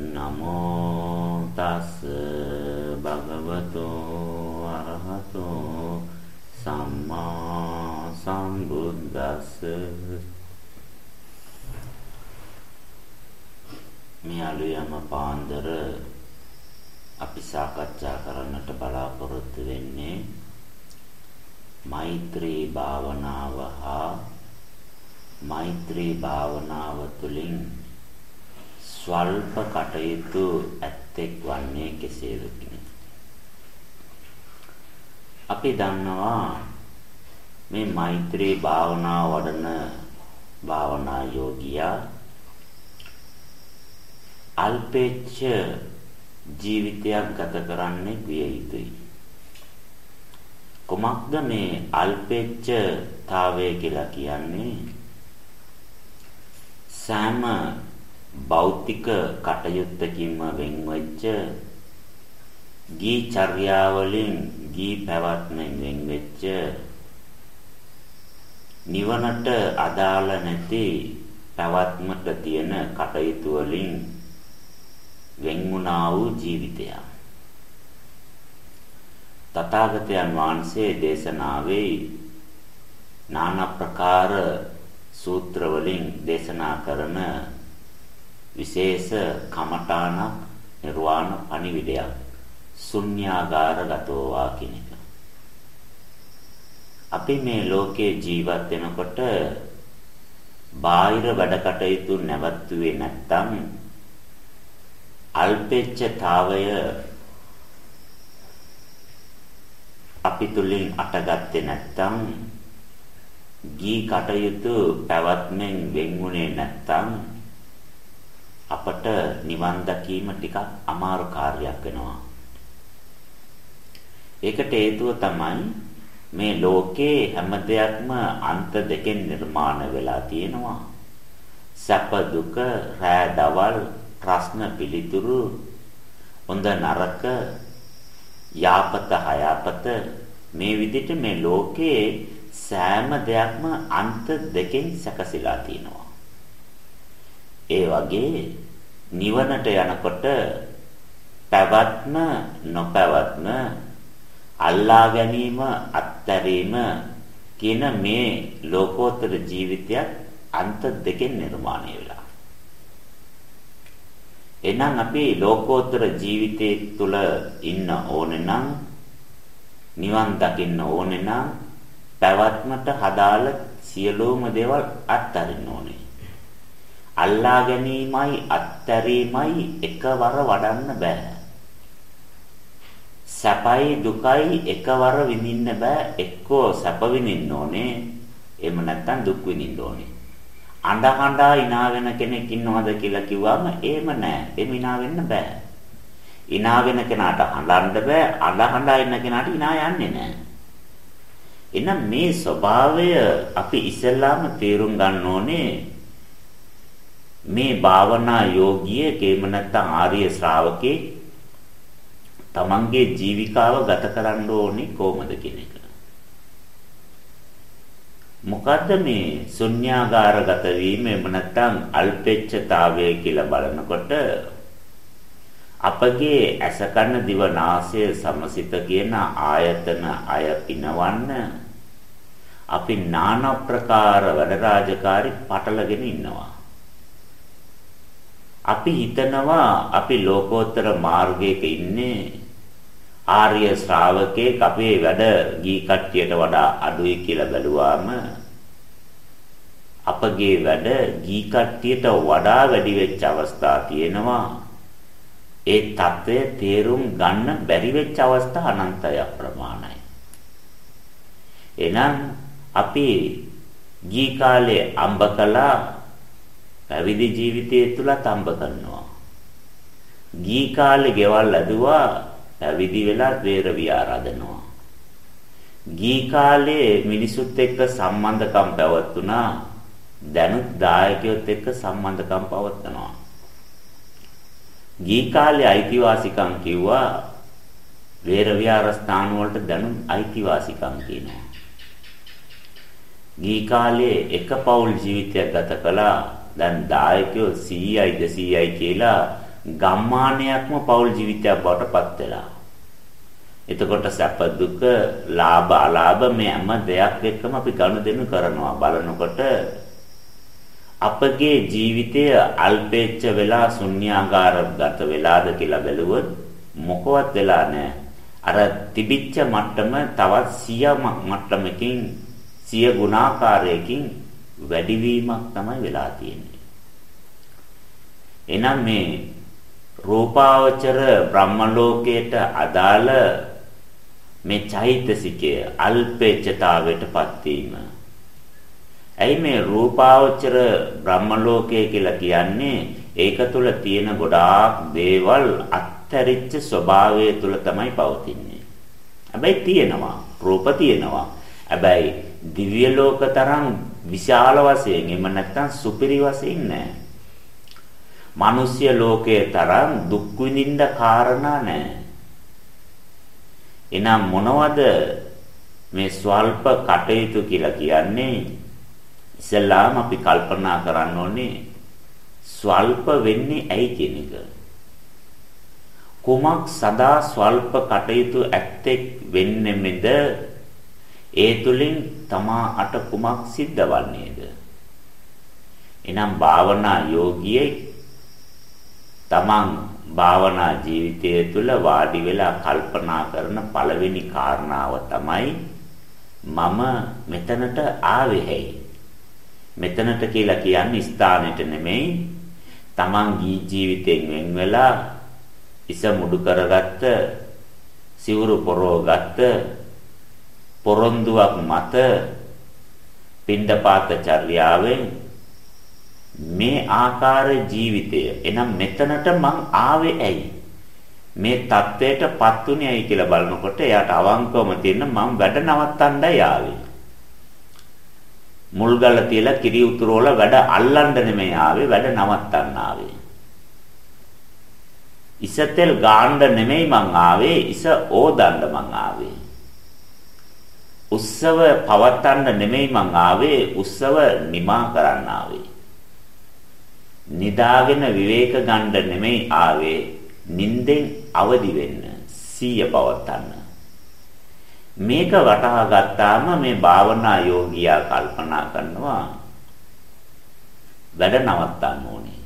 නමෝ තස් භගවතු අරහතෝ සම්මා සම්බුද්දස්ස. මේ අලුයම පාන්දර අපි සාකච්ඡා කරන්නට බලාපොරොත්තු වෙන්නේ මෛත්‍රී භාවනාව හා මෛත්‍රී භාවනාව තුළින් ස්වල්ප කටයුතු ඇත්තෙක් වන්නේ කෙසේද අපි දන්නවා මේ මෛත්‍රී භාවනා වඩන භාවනා යෝගියා අල්පේච්ඡ ජීවිතයක් ගත කරන්නේ විය යුතුයි. කොමක්ද මේ අල්පේච්ඡතාවය කියලා කියන්නේ? සෑම භෞතික කටයුත්තකින්ම වෙන්වෙච්ච ගී චර්යාවලින් ගී පැවැත්මෙන් වෙන්වෙච්ච නිවනට අදාළ නැති පැවැත්මට තියෙන කටයුතු වලින් වෙන්ුණා වූ ජීවිතයක්. තථාගතයන් වහන්සේ දේශනාවේ নানা ප්‍රකාර සූත්‍ර වලින් දේශනා කරන විශේෂ කමඨාණක් නිර්වාණ පණිවිඩයක් ශුන්‍යාගාරගතෝ වා කියන එක. අපි මේ ලෝකේ ජීවත් වෙනකොට බාහිර වැඩ කටයුතු නැවතුවේ නැත්තම් අල්පෙච්ඡතාවය අපි තුලින් අටගත්තේ නැත්තම් ගී කටයුතු පැවැත්මෙන් වෙන්ුනේ නැත්තම් අපට නිවන් දැකීම ටිකක් අමාරු කාර්යයක් වෙනවා. ඒකට හේතුව තමයි මේ ලෝකේ හැම දෙයක්ම අන්ත දෙකෙන් නිර්මාණය වෙලා තියෙනවා. සැප දුක, රෑ දවල්, ප්‍රශ්න පිළිතුරු, හොඳ නරක, යාපත හයාපත මේ විදිහට මේ ලෝකේ සෑම දෙයක්ම අන්ත දෙකෙන් සැකසීලා තියෙනවා. ඒ වගේ නිවනට යනකොට පැවැත්ම නොපැවැත්ම අල්ලා ගැනීම අත්හැරීම කියන මේ ලෝකෝත්තර ජීවිතයක් අන්ත දෙකෙන් නිර්මාණය වෙලා. එහෙනම් අපි ලෝකෝත්තර ජීවිතයේ තුල ඉන්න ඕනේ නම් නිවන් දකින්න ඕනේ නම් පැවැත්මට හදාළ සියලුම දේවල් අත්හරින්න ඕනේ. අල්ලා ගැනීමයි අත්තරීමයි එකවර වඩන්න බෑ. සැපයි දුකයි එකවර විඳින්න බෑ. එක්කෝ සැප විඳින්න ඕනේ. එහෙම නැත්නම් දුක් විඳින්න ඕනේ. අඬ හඬා hina වෙන කෙනෙක් ඉන්නවද කියලා කිව්වම එහෙම නෑ. එහෙම hina වෙන්න බෑ. hina වෙන කෙනාට හඬන්න බෑ. අඬ හඬා ඉන්න කෙනාට hina යන්නේ නෑ. එහෙනම් මේ ස්වභාවය අපි ඉස්සෙල්ලාම තේරුම් ගන්න ඕනේ මේ භාවනා යෝගියෙක් එහෙම නැත්නම් ආර්ය ශ්‍රාවකේ තමන්ගේ ජීවිකාව ගත කරන්න ඕනේ කොහොමද කියන එක. මොකද්ද මේ ශුන්‍යාගාරගත වීම එහෙම නැත්නම් අල්පෙච්ඡතාවය කියලා බලනකොට අපගේ ඇස කන දිව නාසය සමසිත කියන ආයතන අය පිනවන්න අපි নানা ප්‍රකාර වැඩ රාජකාරි පටලගෙන ඉන්නවා. අපි හිතනවා අපි ලෝකෝත්තර මාර්ගයක ඉන්නේ. ආර්ය ශ්‍රාවකෙක් අපේ වැඩ ගී කට්ටියට වඩා අඩුයි කියලා බැලුවාම අපගේ වැඩ ගී කට්ටියට වඩා වැඩි වෙච්ච අවස්ථා තියෙනවා. ඒ தත්වය තේරුම් ගන්න බැරි වෙච්ච අවස්ථා අනන්තය ප්‍රමාණයි. එහෙනම් අපි ගී කාලේ අම්බ කළා. පැවිදි ජීවිතය තුලත් අම්බ කරනවා. ගී කාලේ ගෙවල් ඇදුවා පැවිදි වෙලා වේර විහාරදනවා. ගී කාලේ මිනිසුත් එක්ක සම්බන්ධකම් පැවතුණා. දැනුත් දායකයොත් එක්ක සම්බන්ධකම් පවත්නවා. ගී කාලේ අයිතිවාසිකම් කිව්වා වේර විහාර ස්ථාන වලට දැනුත් අයිතිවාසිකම් කියනවා. ගී කාලේ එක පෞල් ජීවිතයක් ගත කළා දැන් දායකයෝ 100යි 200යි කියලා ගම්මානයක්ම පෞල් ජීවිතයක් බවට පත් වෙලා. එතකොට සැප දුක, ලාභ අලාභ මේ හැම දෙයක් එක්කම අපි ගනුදෙනු කරනවා. බලනකොට අපගේ ජීවිතය අල්පේච්ඡ වෙලා ශුන්‍යාගාරගත වෙලාද කියලා බැලුවොත් මොකවත් වෙලා නැහැ. අර තිබිච්ච මට්ටම තවත් සිය මට්ටමකින් සිය ගුණාකාරයකින් වැඩිවීමක් තමයි වෙලා තියෙන්නේ. එනම් මේ රූපාවචර බ්‍රහ්ම ලෝකයට අදාළ මේ චෛතසිකය අල්පේච්ඡතාවයටපත් වීම. ඇයි මේ රූපාවචර බ්‍රහ්ම ලෝකය කියලා කියන්නේ ඒක තුල තියෙන ගොඩාක් දේවල් අත්තරිච්ච ස්වභාවය තුල තමයි පවතින්නේ. හැබැයි තියෙනවා රූප තියෙනවා. හැබැයි දිව්‍ය ලෝක තරම් විශාල වශයෙන් එහෙම නැත්නම් සුපිරි වශයෙන් නෑ. මිනිස්ය ලෝකයේ තරම් දුක් විඳින්න කාරණා නෑ. එනම් මොනවද මේ ස්වල්ප කටයුතු කියලා කියන්නේ? ඉස්සෙල්ලාම අපි කල්පනා කරන්න ඕනේ ස්වල්ප වෙන්නේ ඇයි කියන එක. කුමක් සදා ස්වල්ප කටයුතු ඇත්තෙක් වෙන්නේ මෙද ඒ තුලින් තමා අට කුමක් සිද්ධ වන්නේද? එනම් භාවනා යෝගියෙක් තමන් භාවනා ජීවිතය තුළ වාඩි වෙලා කල්පනා කරන පළවෙනි කාරණාව තමයි මම මෙතනට ආවේ ඇයි මෙතනට කියලා කියන්නේ ස්ථානෙට නෙමෙයි. තමන් ජීවිතයෙන් වෙන් වෙලා ඉස මුඩු කරගත්ත සිවුරු පොරවගත්ත පොරොන්දුවක් මත පින්ඩපාත චර්යාවෙන් මේ ආකාර ජීවිතය. එනම් මෙතනට මං ආවේ ඇයි? මේ தത്വයට පත්ුනේ ඇයි කියලා බලනකොට එයාට අවංකවම තියෙන මං වැඩ නවත්තන්නයි ආවේ. මුල්ගල තියලා කිරි උතුරවල වැඩ අල්ලන්න නෙමෙයි ආවේ වැඩ නවත්තන්න ආවේ. ඉසතෙල් ගාන්න නෙමෙයි මං ආවේ ඉස ඕදන්න මං ආවේ. උත්සව පවත්වන්න නෙමෙයි මං ආවේ උත්සව නිමා කරන්න ආවේ. නිදාගෙන විවේක ගන්න නෙමෙයි ආවේ නිින්දෙන් අවදි වෙන්න සීය පවත්වන්න. මේක වටහා ගත්තාම මේ භාවනා යෝගියා කල්පනා කරනවා වැඩ නවත්තන්න ඕනේ.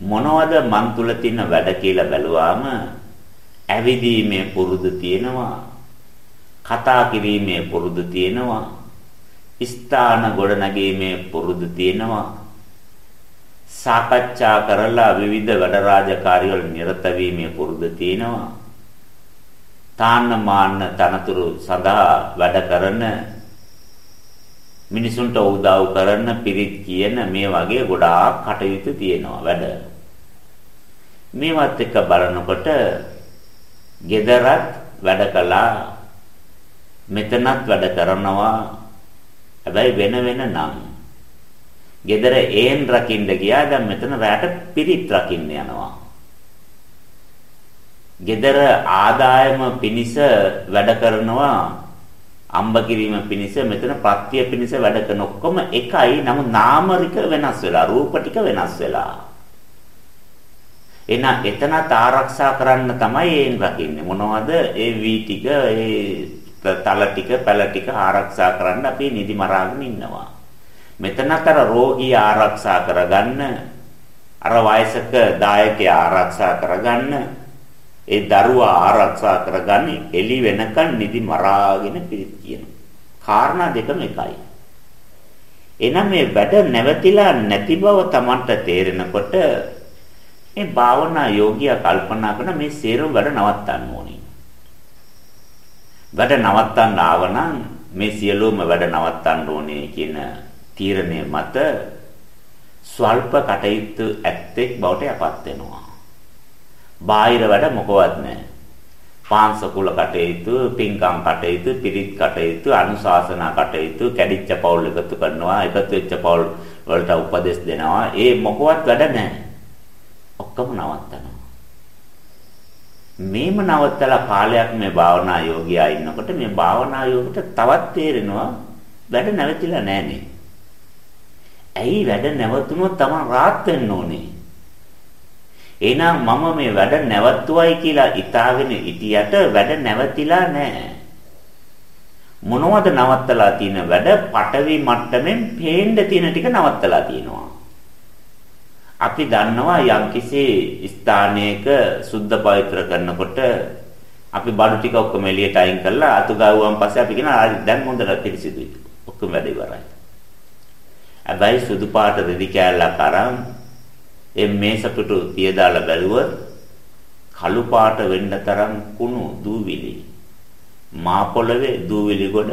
මොනවද මන් තුල තියෙන වැඩ කියලා බැලුවාම ඇවිදීමේ පුරුදු තියෙනවා කතා කිරීමේ පුරුදු තියෙනවා. ස්ථාන ගොඩනැගීමේ පුරුදු තියෙනවා. සාකච්ඡා කරලා විවිධ වැඩ රාජකාරි වල නිරත වීමේ පුරුදු තියෙනවා. තාන්න මාන්න තනතුරු සඳහා වැඩ කරන මිනිසුන්ට උදව් කරන පිරිත් කියන මේ වගේ ගොඩාක් කටයුතු තියෙනවා වැඩ. මේවත් එක්ක බලනකොට gedarat වැඩ කළා මෙතනත් වැඩ කරනවා. හැබැයි වෙන වෙන නම්. gedara ඒන් රකින්න ගියා. දැන් මෙතන රැට පිරිත් රකින්න යනවා. gedara ආදායම පිනිස වැඩ කරනවා. අම්බ කිරීම පිනිස මෙතන ප්‍රත්‍ය පිනිස වැඩ කරන ඔක්කොම එකයි. නමුත් නාමරික වෙනස් වෙලා රූප ටික වෙනස් වෙලා. එන එතනත් ආරක්ෂා කරන්න තමයි ඒන් රකින්නේ. මොනවද? ඒ වී ටික ඒ තල ටික පැල ටික ආරක්ෂා කරන්න අපි නිදි මරාගෙන ඉන්නවා. මෙතනතර රෝගී ආරක්ෂා කරගන්න අර වයසක දායකයා ආරක්ෂා කරගන්න ඒ දරුවා ආරක්ෂා කරගන්න එළි වෙනකන් නිදි මරාගෙන පිළිත් කියන. කාරණා දෙකම එකයි. එනම් මේ වැඩ නැවතිලා නැති බව Tamanට තේරෙනකොට මේ භාවනා යෝගියා කල්පනා කරන මේ සේරම වැඩ නවත්තන්න ඕනේ. වැඩ නවත්තන්න ආවනම් මේ සියලුම වැඩ නවත්තන්න ඕනේ කියන තීරණය මත ස්වල්ප කටයුතු ඇත්තෙක් බවට යපත් වෙනවා. බාහිර වැඩ මොකවත් නැහැ. පාංශකුල කටයුතු, පින්කම් කටයුතු, පිරිත් කටයුතු, අනුශාසනා කටයුතු, කැඩිච්ච පවුල් එකතු කරනවා, එකතු වෙච්ච පවුල් වලට උපදෙස් දෙනවා. ඒ මොකවත් වැඩ නැහැ. ඔක්කොම නවත්තනවා. මේම නවත්තලා කාලයක් මේ භාවනා යෝගියා ඉන්නකොට මේ භාවනා යෝගිට තවත් තේරෙනවා වැඩ නැවතිලා නැහනේ. ඇයි වැඩ නැවතුනොත් තමන් rahat වෙන්න ඕනේ. එහෙනම් මම මේ වැඩ නැවතුවයි කියලා ඉතාලගෙන ඉතියට වැඩ නැවතිලා නැහැ. මොනවද නවත්තලා තියෙන වැඩ? පටවි මට්ටමින් පේන්න තියෙන ටික නවත්තලා තියෙනවා. අපි දන්නවා යම්කිසි ස්ථානයක සුද්ධ පවිත්‍ර කරනකොට අපි බඩු ටික ඔක්කොම එළියට අයින් කරලා අතු ගාවුවන් පස්සේ අපි කියනවා දැන් හොඳට පිරිසිදුයි. ඔක්කොම වැඩ ඉවරයි. හැබැයි සුදු පාට රෙදි කෑල්ලක් අරන් ඒ මේසපිටු තියදාලා බැලුවොත් කළු පාට වෙන්න තරම් කුණු දූවිලි මා පොළවේ දූවිලි ගොඩ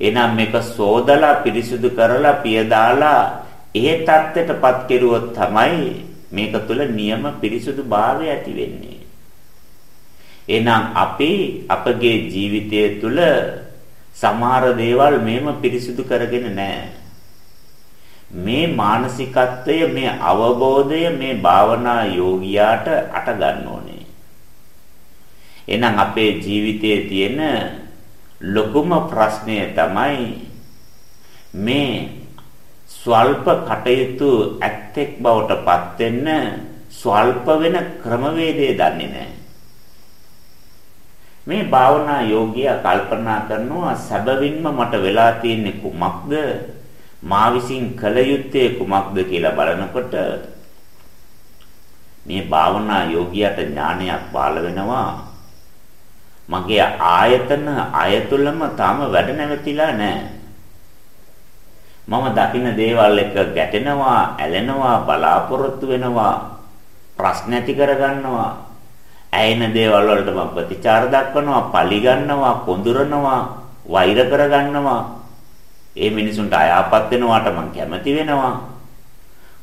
එනම් මේක සෝදලා පිරිසිදු කරලා පියදාලා ඒ தත්ත්වයටපත් කෙරුවොත් තමයි මේක තුළ නියම පිරිසුදු භාවය ඇති වෙන්නේ එහෙනම් අපි අපගේ ජීවිතය තුළ සමහර දේවල් මේම පිරිසිදු කරගෙන නැහැ මේ මානසිකත්වය මේ අවබෝධය මේ භාවනා යෝගියාට අට ගන්න ඕනේ. එහෙනම් අපේ ජීවිතයේ තියෙන ලොකුම ප්‍රශ්නය තමයි මේ ස්වල්ප කටයුතු ඇත්තෙක් බවට පත් වෙන්න ස්වල්ප වෙන ක්‍රමවේදය දන්නේ නැහැ. මේ භාවනා යෝගියා කල්පනා කරනවා සැබවින්ම මට වෙලා තියෙන්නේ කුමක්ද? මා විසින් කළ යුත්තේ කුමක්ද කියලා බලනකොට මේ භාවනා යෝගියට ඥානයක් පාළ වෙනවා මගේ ආයතන අයතුලම තාම වැඩ නැවතිලා නැහැ මම දකින්න දේවල් එක ගැටෙනවා ඇලෙනවා බලාපොරොත්තු වෙනවා ප්‍රශ්න ඇති කරගන්නවා. ඇයෙන දේවල් වලට මම ප්‍රතිචාර දක්වනවා පලි ගන්නවා කොඳුරනවා වෛර කරගන්නවා. ඒ මිනිසුන්ට අයාපත් වෙනවාට මං කැමති වෙනවා.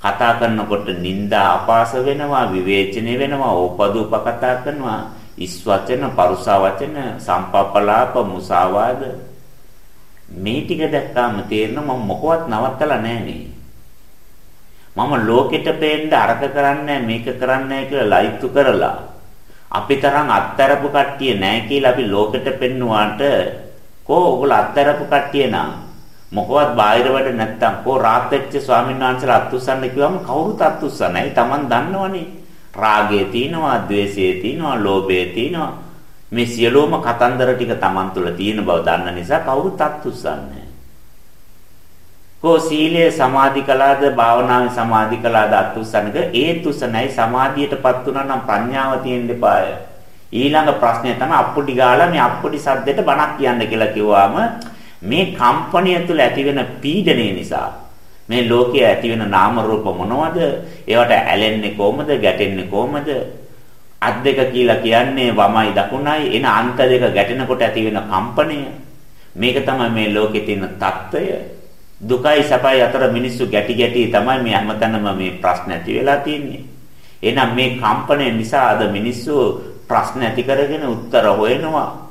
කතා කරනකොට නිନ୍ଦා අපාස වෙනවා, විවේචනය වෙනවා, ඕපදූප කතා කරනවා, ඉස් වචන, පරුසා වචන, සම්පප්පලාප, මුසාවාද. මේ ටික දැක්කාම තේරෙනවා මම මොකවත් නවත්තලා නැහැ මම ලෝකෙට පේන්න අරක කරන්නේ මේක කරන්නේ කියලා ලයිතු කරලා අපි තරම් අත්තරපු කට්ටිය නැහැ කියලා අපි ලෝකෙට පෙන්නුවාට කෝ ඔයගොල්ලෝ අත්තරපු කට්ටිය නම් මොකවත් බාහිර වැඩ නැත්තම් කෝ රාත් වෙච්ච ස්වාමීන් වහන්සේලා අත්උස්සන්න කිව්වම කවුරුත් අත්උස්සන්නේ. ඒ Taman දන්නවනේ. රාගය තියෙනවා, ద్వේෂය තියෙනවා, ලෝභය තියෙනවා. මේ සියලුම කතන්දර ටික Taman තුල තියෙන බව දන්න නිසා කවුරුත් අත්උස්සන්නේ. කෝ සීලය සමාධි කළාද, භාවනාවේ සමාධි කළාද අත්උස්සන්නක ඒත් උස්සනයි සමාධියටපත් උනා නම් ප්‍රඥාව තියෙන්න එපාය. ඊළඟ ප්‍රශ්නය තමයි අප්පුඩි ගාලා මේ අප්පුඩි සද්දෙට බණක් කියන්න කියලා කිව්වම මේ කම්පණය තුළ ඇතිවෙන පීඩනය නිසා මේ ලෝකයේ ඇතිවෙන නාම රූප මොනවද? ඒවට ඇලෙන්නේ කොහමද? ගැටෙන්නේ කොහමද? අත් දෙක කියලා කියන්නේ වමයි දකුණයි. එන අන්ත දෙක ගැටෙනකොට ඇති වෙන කම්පණය. මේක තමයි මේ ලෝකේ තියෙන తত্ত্বය. දුකයි සැපයි අතර මිනිස්සු ගැටි ගැටි තමයි මේ හැමතැනම මේ ප්‍රශ්න ඇති වෙලා තියෙන්නේ. එහෙනම් මේ කම්පණය නිසා අද මිනිස්සු ප්‍රශ්න ඇති කරගෙන උත්තර හොයනවා.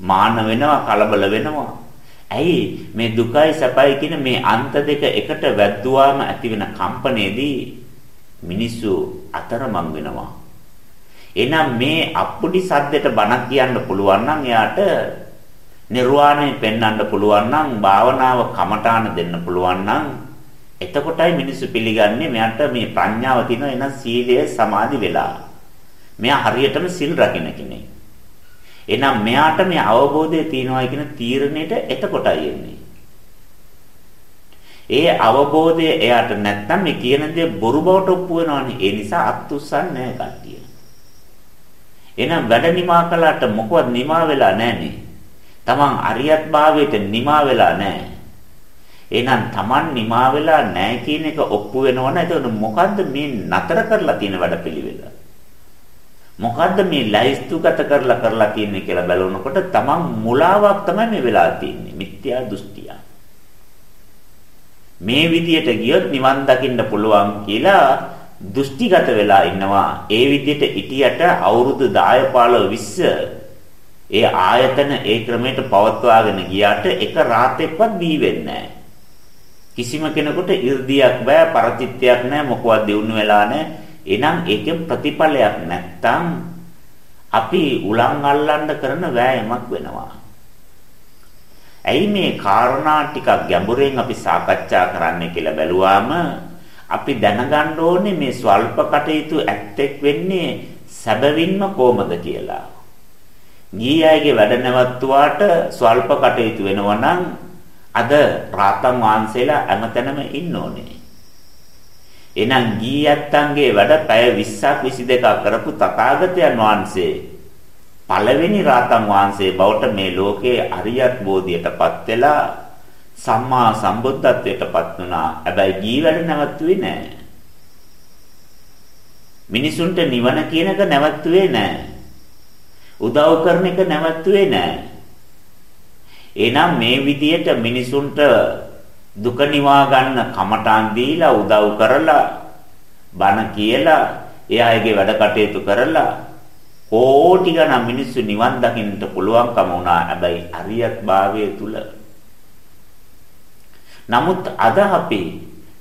මාන වෙනවා කලබල වෙනවා. ඇයි? මේ දුකයි සැපයි කියන මේ අන්ත දෙක එකට වැද්දුවාම ඇති වෙන කම්පණයේදී මිනිස්සු අතරමං වෙනවා. එහෙනම් මේ අප්පුඩි සද්දෙට බණක් කියන්න පුළුවන් නම් එයාට නිර්වාණය පෙන්වන්න පුළුවන් නම් භාවනාව කමඨාන දෙන්න පුළුවන් නම් එතකොටයි මිනිස්සු පිළිගන්නේ මෙයාට මේ ප්‍රඥාව තියෙන එන සීලය සමාධි වෙලා. මෙයා හරියටම සිල් රකින්න කෙනෙක්. එහෙනම් මෙයාට මේ අවබෝධය තියනවා කියන තීරණයට එතකොටයි එන්නේ. ඒ අවබෝධය එයාට නැත්තම් මේ කියන දේ බොරු බවට ඔප්පු වෙනවනේ. ඒ නිසා අත්උස්සන්නේ නැහැ කට්ටිය. එහෙනම් වැඩ නිමා කළාට මොකවත් නිමා වෙලා නැහනේ. Taman අරියත් භාවයට නිමා වෙලා නැහැ. එහෙනම් Taman නිමා වෙලා නැහැ කියන එක ඔප්පු වෙනවනේ. එතකොට මොකද්ද මේ නතර කරලා තියෙන වැඩපිළිවෙල? මොකද්ද මේ ලයිස්තුගත කරලා කරලා තියෙන්නේ කියලා බලනකොට තමන් මුලාවක් තමයි මේ වෙලා තියෙන්නේ මිත්‍යා දෘෂ්ටිය. මේ විදියට ගියොත් නිවන් දකින්න පුළුවන් කියලා දෘෂ්ටිගත වෙලා ඉන්නවා. ඒ විදියට ඉටියට අවුරුදු 10 15 20 ඒ ආයතන ඒ ක්‍රමයට පවත්වාගෙන ගියාට එක රාතෙක්වත් බී වෙන්නේ කිසිම කෙනෙකුට 이르දියක් බෑ පරචිත්තයක් නැහැ මොකවත් දිනු වෙලා නැහැ එහෙනම් ඒකෙන් ප්‍රතිඵලයක් නැත්තම් අපි උලන් අල්ලන්න කරන වෑයමක් වෙනවා. ඇයි මේ කාරණා ටිකක් ගැඹුරෙන් අපි සාකච්ඡා කරන්න කියලා බැලුවාම අපි දැනගන්න ඕනේ මේ ස්වල්ප කටයුතු ඇත්තෙක් වෙන්නේ සැබවින්ම කොහමද කියලා. ගීයයිගේ වැඩ නැවතුවාට ස්වල්ප කටයුතු වෙනවා නම් අද රාතන් වහන්සේලා හැමතැනම ඉන්න ඕනේ. එහෙනම් ගීයත්තන්ගේ වැඩ පැය 20ක් 22ක් කරපු තථාගතයන් වහන්සේ පළවෙනි රාතන් වහන්සේ බවට මේ ලෝකේ අරියත් බෝධියටපත් වෙලා සම්මා සම්බුද්ධත්වයටපත් වුණා. හැබැයි ගී වැඩ නැවතුවේ නෑ. මිනිසුන්ට නිවන කියන එක නැවතුවේ නෑ. උදව් කරන එක නැවතුවේ නෑ. එහෙනම් මේ විදියට මිනිසුන්ට දුක නිවා ගන්න කමටාන් දීලා උදව් කරලා බණ කියලා එයාගේ වැඩ කටයුතු කරලා කෝටි ගණන් මිනිස්සු නිවන් දකින්නට පුළුවන්කම වුණා. හැබැයි අරියත් භාවයේ තුල නමුත් අද අපි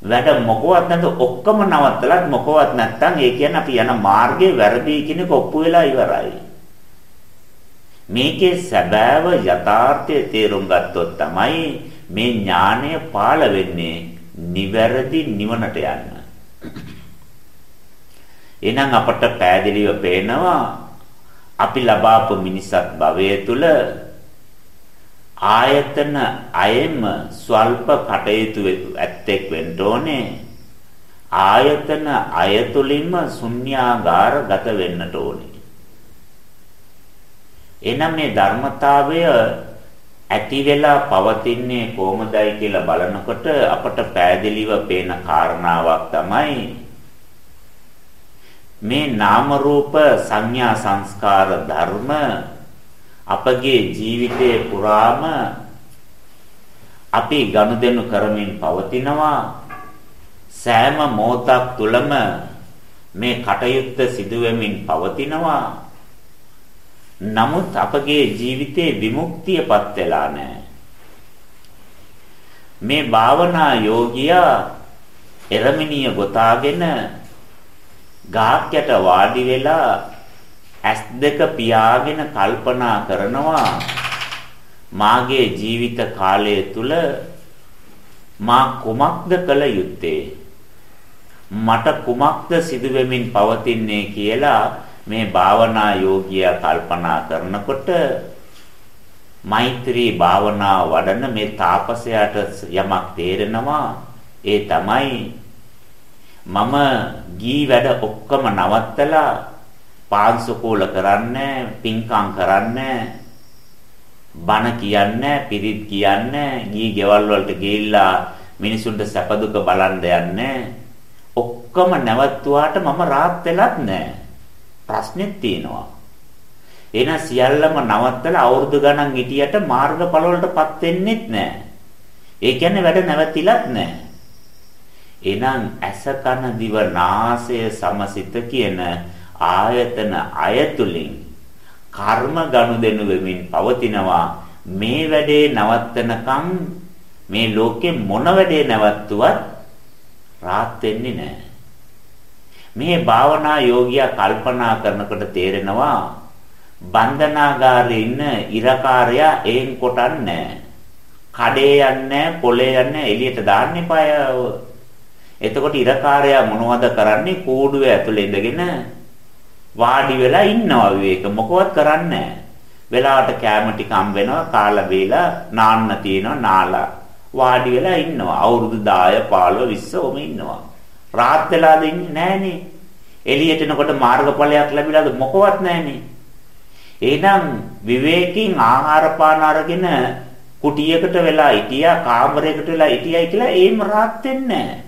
වැඩ මොකවත් නැත ඔක්කොම නවත්තලත් මොකවත් නැත්තම් ඒ කියන්නේ අපි යන මාර්ගයේ වැරදි කියන එක ඔප්පු වෙලා ඉවරයි. මේකේ සැබෑව යථාර්ථය තේරුම් ගත්තොත් තමයි මේ ඥානය පාළ වෙන්නේ නිවැරදි නිවනට යන්න. එහෙනම් අපට පෑදෙලිව පේනවා අපි ලබාපු මිනිසත් භවයේ තුල ආයතන අයෙම ස්වල්ප කටයුතු ඇත්තෙක් වෙන්න ඕනේ. ආයතන අයතුලින්ම ශුන්‍යාගාර ගත වෙන්නට ඕනේ. එනම් මේ ධර්මතාවය ඇති වෙලා පවතින්නේ කොහොමදයි කියලා බලනකොට අපට පෑදෙලිව පේන කාරණාවක් තමයි මේ නාම රූප සංඥා සංස්කාර ධර්ම අපගේ ජීවිතයේ පුරාම අපි ගනුදෙනු කරමින් පවතිනවා. සෑම මොහොතක් තුළම මේ කටයුත්ත සිදුවෙමින් පවතිනවා. නමුත් අපගේ ජීවිතේ විමුක්තියපත් වෙලා නැහැ. මේ භාවනා යෝගියා එරමිනිය ගොතාගෙන ගාක් යට වාඩි වෙලා ඇස් දෙක පියාගෙන කල්පනා කරනවා මාගේ ජීවිත කාලය තුල මා කුමක්ද කළ යුත්තේ? මට කුමක්ද සිදු වෙමින් පවතින්නේ කියලා මේ භාවනා යෝගියා කල්පනා කරනකොට මෛත්‍රී භාවනා වඩන මේ තාපසයාට යමක් තේරෙනවා. ඒ තමයි මම ගී වැඩ ඔක්කොම නවත්තලා පාංශකෝල කරන්නේ පින්කම් කරන්නේ බණ කියන්නේ පිරිත් කියන්නේ ගී ගෙවල් වලට ගිහිල්ලා මිනිසුන්ට සැප දුක බලන් යන්නේ. ඔක්කොම නැවතුවාට මම rahat වෙලත් නැහැ ප්‍රශ්නෙත් තියෙනවා. එහෙනම් සියල්ලම නවත්තලා අවුරුදු ගණන් හිටියට මාර්ගඵල වලටපත් වෙන්නෙත් නැහැ ඒ කියන්නේ වැඩ නැවතිලත් නැහැ එහෙනම් ඇස කන දිව නාසය සමසිත කියන ආයතන අයතුලින් කර්ම ගනුදෙනු වෙමින් පවතිනවා. මේ වැඩේ නවත්තනකම් මේ ලෝකේ මොන වැඩේ නැවතුවත් rahat වෙන්නේ නැහැ මේ භාවනා යෝගියා කල්පනා කරනකොට තේරෙනවා බන්ධනාගාරේ ඉන්න ඉරකාරයා එයින් කොටන්නේ කඩේ යන්නේ පොලේ යන්නේ එළියට දාන්න එපා එතකොට ඉරකාරයා මොනවද කරන්නේ? කූඩුවේ ඇතුලේ ඉඳගෙන වාඩි වෙලා ඉන්නවා විවේක. මොකවත් කරන්නේ වෙලාවට කැම ටික හම් වෙනවා කාලා බීලා නාන්න තියෙනවා නාලා. වාඩි වෙලා ඉන්නවා. අවුරුදු 10 15 20 ඔම ඉන්නවා. රාත් වෙලාද ඉන්නේ නැහනේ. එළියට එනකොට මාර්ගඵලයක් ලැබිලාද මොකවත් නැහනේ. එහෙනම් විවේකයෙන් ආහාර පාන අරගෙන කුටියකට වෙලා හිටියා කාමරයකට වෙලා හිටියයි කියලා ඒම රාත් වෙන්නේ නැහැ.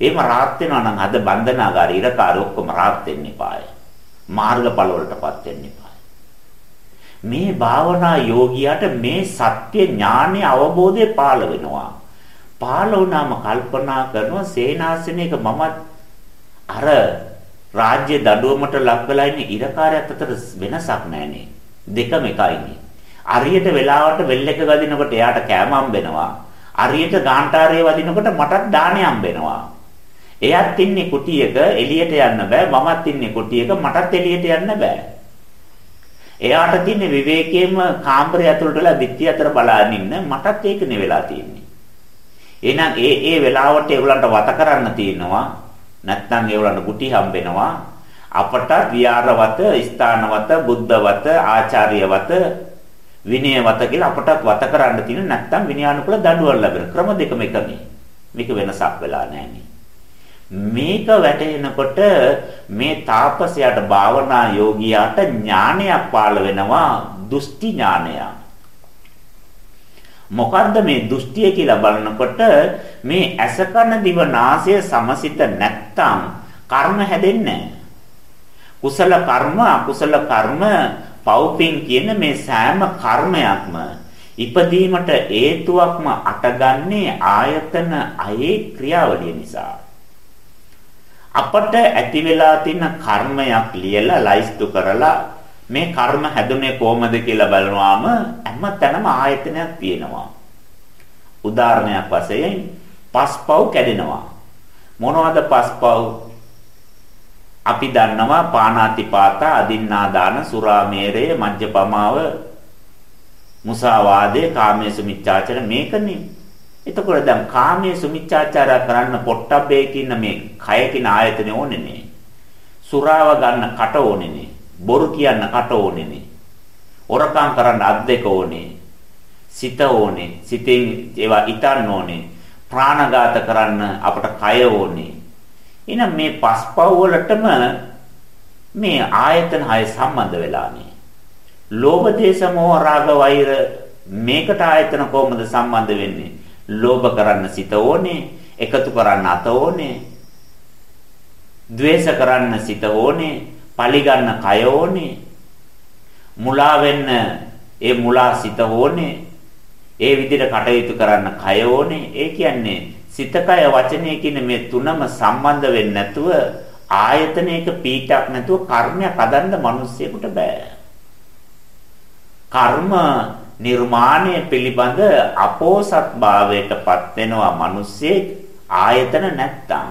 ඒම රාත් වෙනවා නම් අද බන්ධනාගාර ඉරකාර ඔක්කොම රාත් වෙන්නේ පාය. මාර්ගඵල වලටපත් වෙන්න එපා. මේ භාවනා යෝගියාට මේ සත්‍ය ඥානෙ අවබෝධය පාළ වෙනවා. පාළ වුණාම කල්පනා කරනවා සේනාසනයක මමත් අර රාජ්‍ය දඬුවමට ලක් වෙලා ඉන්න ඉරකාරයත් අතර වෙනසක් නැහනේ. දෙකම එකයිනේ. අරියට වෙලාවට වෙල් එක ගදිනකොට එයාට කෑම හම්බෙනවා. අරියට ගාන්ටාරයේ වදිනකොට මටත් දාණය හම්බෙනවා. එයත් ඉන්නේ කුටියක එළියට යන්න බෑ මමත් ඉන්නේ කුටියක මටත් එළියට යන්න බෑ එයාට තියෙන විවේකයෙන්ම කාමරය ඇතුළට වෙලා දිත්‍ය අතර බලාගෙන ඉන්න මටත් ඒකනේ වෙලා තියෙන්නේ එහෙනම් ඒ ඒ වෙලාවට ඒගොල්ලන්ට වත කරන්න තියෙනවා නැත්නම් ඒවලට ගුටි හම්බෙනවා. අපට විහාරවත, ස්ථානවත, බුද්ධවත, ආචාර්යවත, විනයවත කියලා අපටත් වත කරන්න තියෙන නැත්නම් විනයානුකූල දඬුවම් ලැබෙන ක්‍රම දෙකම එකනේ. මේක වෙනසක් වෙලා නැහැ මේක වැටෙනකොට මේ තාපසයාට භාවනා යෝගියාට ඥානයක් පාළ වෙනවා දෘෂ්ටි ඥානයක්. මොකද්ද මේ දෘෂ්ටිය කියලා බලනකොට මේ ඇස කන දිව නාසය සමසිත නැත්තම් කර්ම හැදෙන්නේ කුසල කර්ම අකුසල කර්ම පව්පින් කියන මේ සෑම කර්මයක්ම ඉපදීමට හේතුවක්ම අටගන්නේ ආයතන අයේ ක්‍රියාවලිය නිසා අපට ඇති වෙලා තියෙන කර්මයක් ලියලා ලයිස්තු කරලා මේ කර්ම හැදුනේ කොහමද කියලා බලනවාම හැම තැනම ආයතනයක් තියෙනවා. උදාහරණයක් වශයෙන් පස්පව් කැඩෙනවා. මොනවද පස්පව්? අපි දන්නවා පාණාතිපාත, අදින්නාදාන, සුරාමේරය, මජ්ජපමාව, මුසාවාදේ, කාමයේ මිච්ඡාචර මේකනේ. එතකොට දැන් කාමයේ සුමිච්ඡාචාර කරන්න පොට්ටබ්බේ කියන මේ කය කින ආයතනේ ඕනේ නේ. සුරාව ගන්න කට ඕනේ නේ. බොරු කියන්න කට ඕනේනේ. හොරකම් කරන්න අත් දෙක ඕනේ. සිත ඕනේ. සිතෙන් ඒවා හිතන්න ඕනේ. ප්‍රාණඝාත කරන්න අපට කය ඕනේ. එහෙනම් මේ පස්පව් වලටම මේ ආයතන හය සම්බන්ධ වෙලානේ. ලෝභ දේශ මොහ රාග වෛර මේකට ආයතන කොහොමද සම්බන්ධ වෙන්නේ? ලෝභ කරන්න සිත ඕනේ, එකතු කරන්න අත ඕනේ, ද්වේෂ කරන්න සිත ඕනේ, පලිගන්න කය ඕනේ. මුලා වෙන්න ඒ මුලා සිත ඕනේ. ඒ විදිහට කටයුතු කරන්න කය ඕනේ. ඒ කියන්නේ සිත කය වචනය කියන මේ තුනම සම්බන්ධ වෙන්නේ නැතුව ආයතනයක පීඩක් නැතුව කර්මයක් හදන්න මිනිස්සෙකුට බෑ. කර්ම නිර්මාණය පිළිබඳ අපෝසත් භාවයටපත් වෙනවා මිනිස්සෙක් ආයතන නැත්තම්.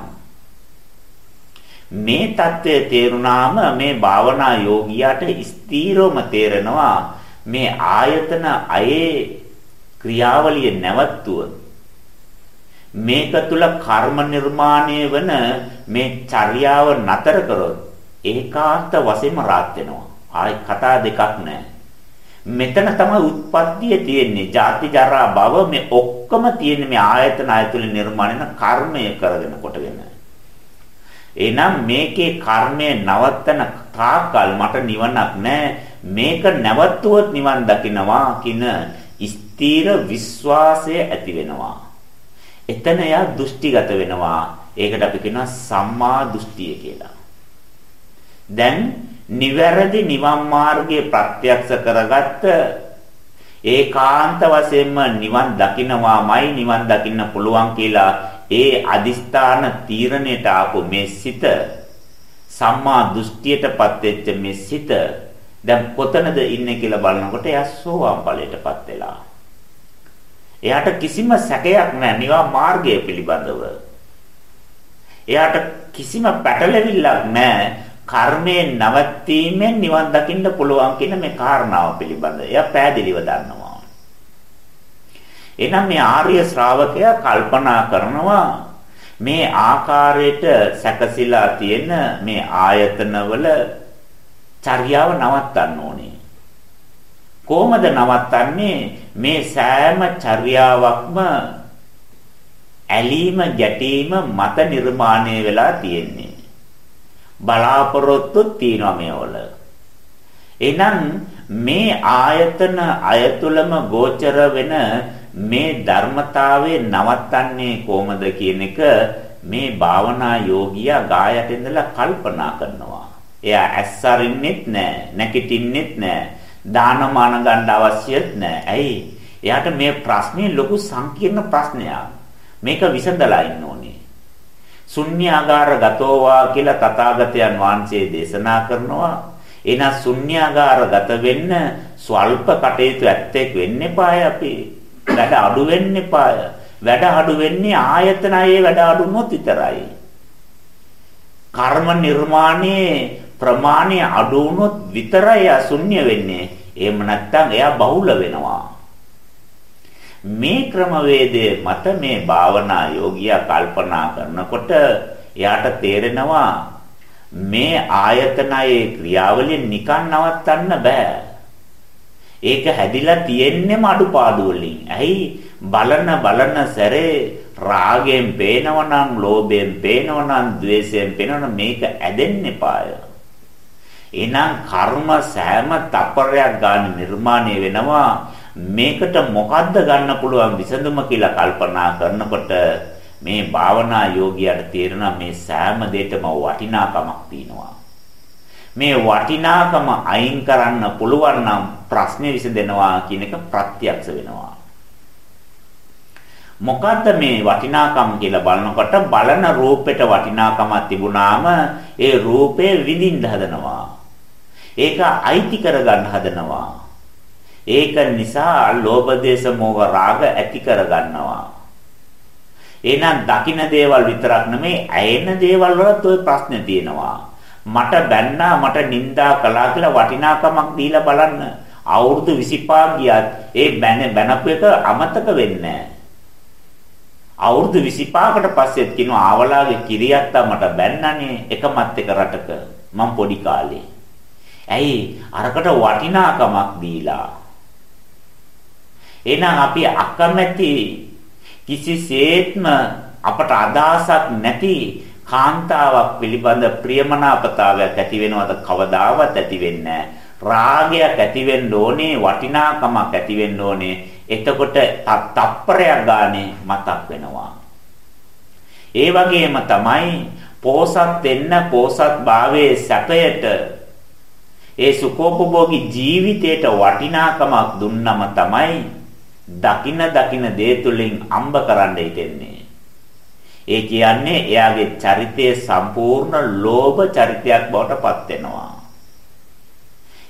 මේ தත්වය තේරුණාම මේ භාවනා යෝගියාට ස්ථීරවම තේරෙනවා මේ ආයතන අයේ ක්‍රියාවලිය නැවතුව මේක තුල කර්ම නිර්මාණය වන මේ චර්යාව නතර කරොත් ඒකාන්ත වශයෙන්ම රාත් වෙනවා. ආයි කතා දෙකක් නැහැ. මෙතන තමයි උත්පත්තිය තියෙන්නේ ජාති ජරා භව මේ ඔක්කොම තියෙන්නේ මේ ආයතන ආයතන නිර්මාණයන කර්මය කරගෙන කොටගෙන එහෙනම් මේකේ කර්මය නවත්තන තාක්කල් මට නිවනක් නැහැ. මේක නැවතුවොත් නිවන් දකින්නවා කින ස්ථීර විශ්වාසය ඇති වෙනවා. එතන යා දෘෂ්ටිගත වෙනවා. ඒකට අපි කියනවා සම්මා දෘෂ්ටිය කියලා. දැන් නිවැරදි නිවන් මාර්ගයේ ප්‍රත්‍යක්ෂ කරගත්ත ඒකාන්ත වශයෙන්ම නිවන් දකින්නවාමයි නිවන් දකින්න පුළුවන් කියලා ඒ අදිස්ථාන තීරණයට ආපු මේ සිත සම්මා දෘෂ්ටියටපත් වෙච්ච මේ සිත දැන් කොතනද ඉන්නේ කියලා බලනකොට එයා සෝවාන් ඵලයටපත් වෙලා. එයාට කිසිම සැකයක් නැහැ නිවන් මාර්ගය පිළිබඳව. එයාට කිසිම පැටලෙවිල්ලක් නැහැ කර්මයෙන් නවත්තීමෙන් නිවන් දකින්න පුළුවන් කියන මේ කාරණාව පිළිබඳව. එයා පැහැදිලිව දන්නවා. එහෙනම් මේ ආර්ය ශ්‍රාවකයා කල්පනා කරනවා මේ ආකාරයට සැකසීලා තියෙන මේ ආයතනවල චර්යාව නවත්තන්න ඕනේ. කොහොමද නවත්තන්නේ? මේ සෑම චර්යාවක්ම ඇලීම ගැටීම මත නිර්මාණය වෙලා තියෙන්නේ. බලාපොරොත්තු තියනවා මේවල. එහෙනම් මේ ආයතන අයතුලම ගෝචර වෙන මේ ධර්මතාවයේ නවත්තන්නේ කොහොමද කියන එක මේ භාවනා යෝගියා ගායට ඉඳලා කල්පනා කරනවා. එයා ඇස්සරින්නෙත් නැහැ, නැකිටින්නෙත් නැහැ, දානමාන ගන්න අවශ්‍යත් නැහැ. ඇයි? එයාට මේ ප්‍රශ්නේ ලොකු සංකීර්ණ ප්‍රශ්නයක්. මේක විසඳලා ඉන්න ඕනේ. ශුන්‍යාගාර ගතෝවා කියලා තථාගතයන් වහන්සේ දේශනා කරනවා. එහෙනම් ශුන්‍යාගාර ගත වෙන්න ස්වල්ප කටයුතු ඇත්තෙක් වෙන්න එපායි අපි. වැඩ අඩු වෙන්න එපාය. වැඩ අඩු වෙන්නේ ආයතනයේ වැඩ අඩු වුණොත් විතරයි. කර්ම නිර්මාණයේ ප්‍රමාණය අඩු වුණොත් විතරයි අශුන්‍ය වෙන්නේ. එහෙම නැත්නම් එයා බහුල වෙනවා. මේ ක්‍රමවේදයේ මත මේ භාවනා යෝගියා කල්පනා කරනකොට එයාට තේරෙනවා මේ ආයතනයේ ක්‍රියාවලිය නිකන් නවත්තන්න බෑ. ඒක හැදිලා තියෙන්නේම අඩුපාඩු වලින්. ඇයි බලන බලන සැරේ රාගයෙන් පේනවනම්, ලෝභයෙන් පේනවනම්, ద్వේෂයෙන් පේනවනම් මේක ඇදෙන්න එපාය. එහෙනම් කර්ම සෑම තප්පරයක් ගන්න නිර්මාණය වෙනවා. මේකට මොකද්ද ගන්න පුළුවන් විසඳුම කියලා කල්පනා කරනකොට මේ භාවනා යෝගියාට තේරෙනවා මේ සෑම දෙයකම වටිනාකමක් තියෙනවා. මේ වටිනාකම අයින් කරන්න පුළුවන් නම් ප්‍රශ්නේ විසඳෙනවා කියන එක ප්‍රත්‍යක්ෂ වෙනවා. මොකද්ද මේ වටිනාකම කියලා බලනකොට බලන රූපෙට වටිනාකමක් තිබුණාම ඒ රූපේ විඳින්න හදනවා. ඒක අයිති කරගන්න හදනවා. ඒක නිසා ලෝභ දේශ මොහ රාග ඇති කරගන්නවා. එහෙනම් දකින්න දේවල් විතරක් නෙමෙයි ඇයෙන දේවල් වලත් ওই ප්‍රශ්නේ තියෙනවා. මට බැන්නා මට නිඳා කළා කියලා වටිනාකමක් දීලා බලන්න. අවුරුදු 25 ගියත් ඒ බැන බැනපු එක අමතක වෙන්නේ අවුරුදු 25කට පස්සෙත් කියනවා ආවලාගේ කිරියත්තා මට බැන්නනේ එකමත් එක රටක මම පොඩි කාලේ. ඇයි අරකට වටිනාකමක් දීලා. එහෙනම් අපි අකමැති කිසිසේත්ම අපට අදහසක් නැති කාන්තාවක් පිළිබඳ ප්‍රියමනාපතාවයක් ඇති වෙනවද? කවදාවත් ඇති වෙන්නේ රාගයක් ඇති වෙන්න ඕනේ වටිනාකමක් ඇති වෙන්න ඕනේ. එතකොට තප්පරයක් ගානේ මතක් වෙනවා. ඒ වගේම තමයි පෝසත් වෙන්න පෝසත් භාවයේ සැපයට ඒ සුඛෝපභෝගී ජීවිතයට වටිනාකමක් දුන්නම තමයි දකින දකින දේ තුලින් අම්බ කරන්න හිතෙන්නේ ඒ කියන්නේ එයාගේ චරිතය සම්පූර්ණ ලෝභ චරිතයක් බවට පත් වෙනවා.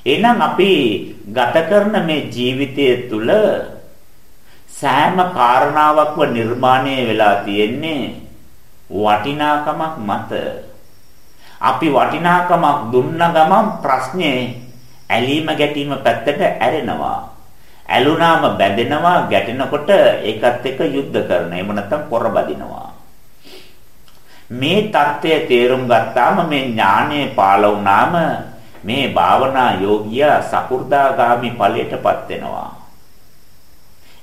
එහෙනම් අපි ගත කරන මේ ජීවිතය තුළ සෑම කාරණාවක්ම නිර්මාණය වෙලා තියෙන්නේ වටිනාකමක් මත. අපි වටිනාකමක් දුන්න ගමන් ප්‍රශ්නේ ඇලීම ගැටීම පැත්තට ඇරෙනවා. ඇලුනාම බැඳෙනවා ගැටෙනකොට ඒකත් එක්ක යුද්ධ කරනවා. එහෙම නැත්නම් පොරබදිනවා. මේ தත්ත්වය තේරුම් ගත්තාම මේ ඥානය පාළ වුණාම මේ භාවනා යෝගියා සකු르දාගාමි ඵලයටපත් වෙනවා.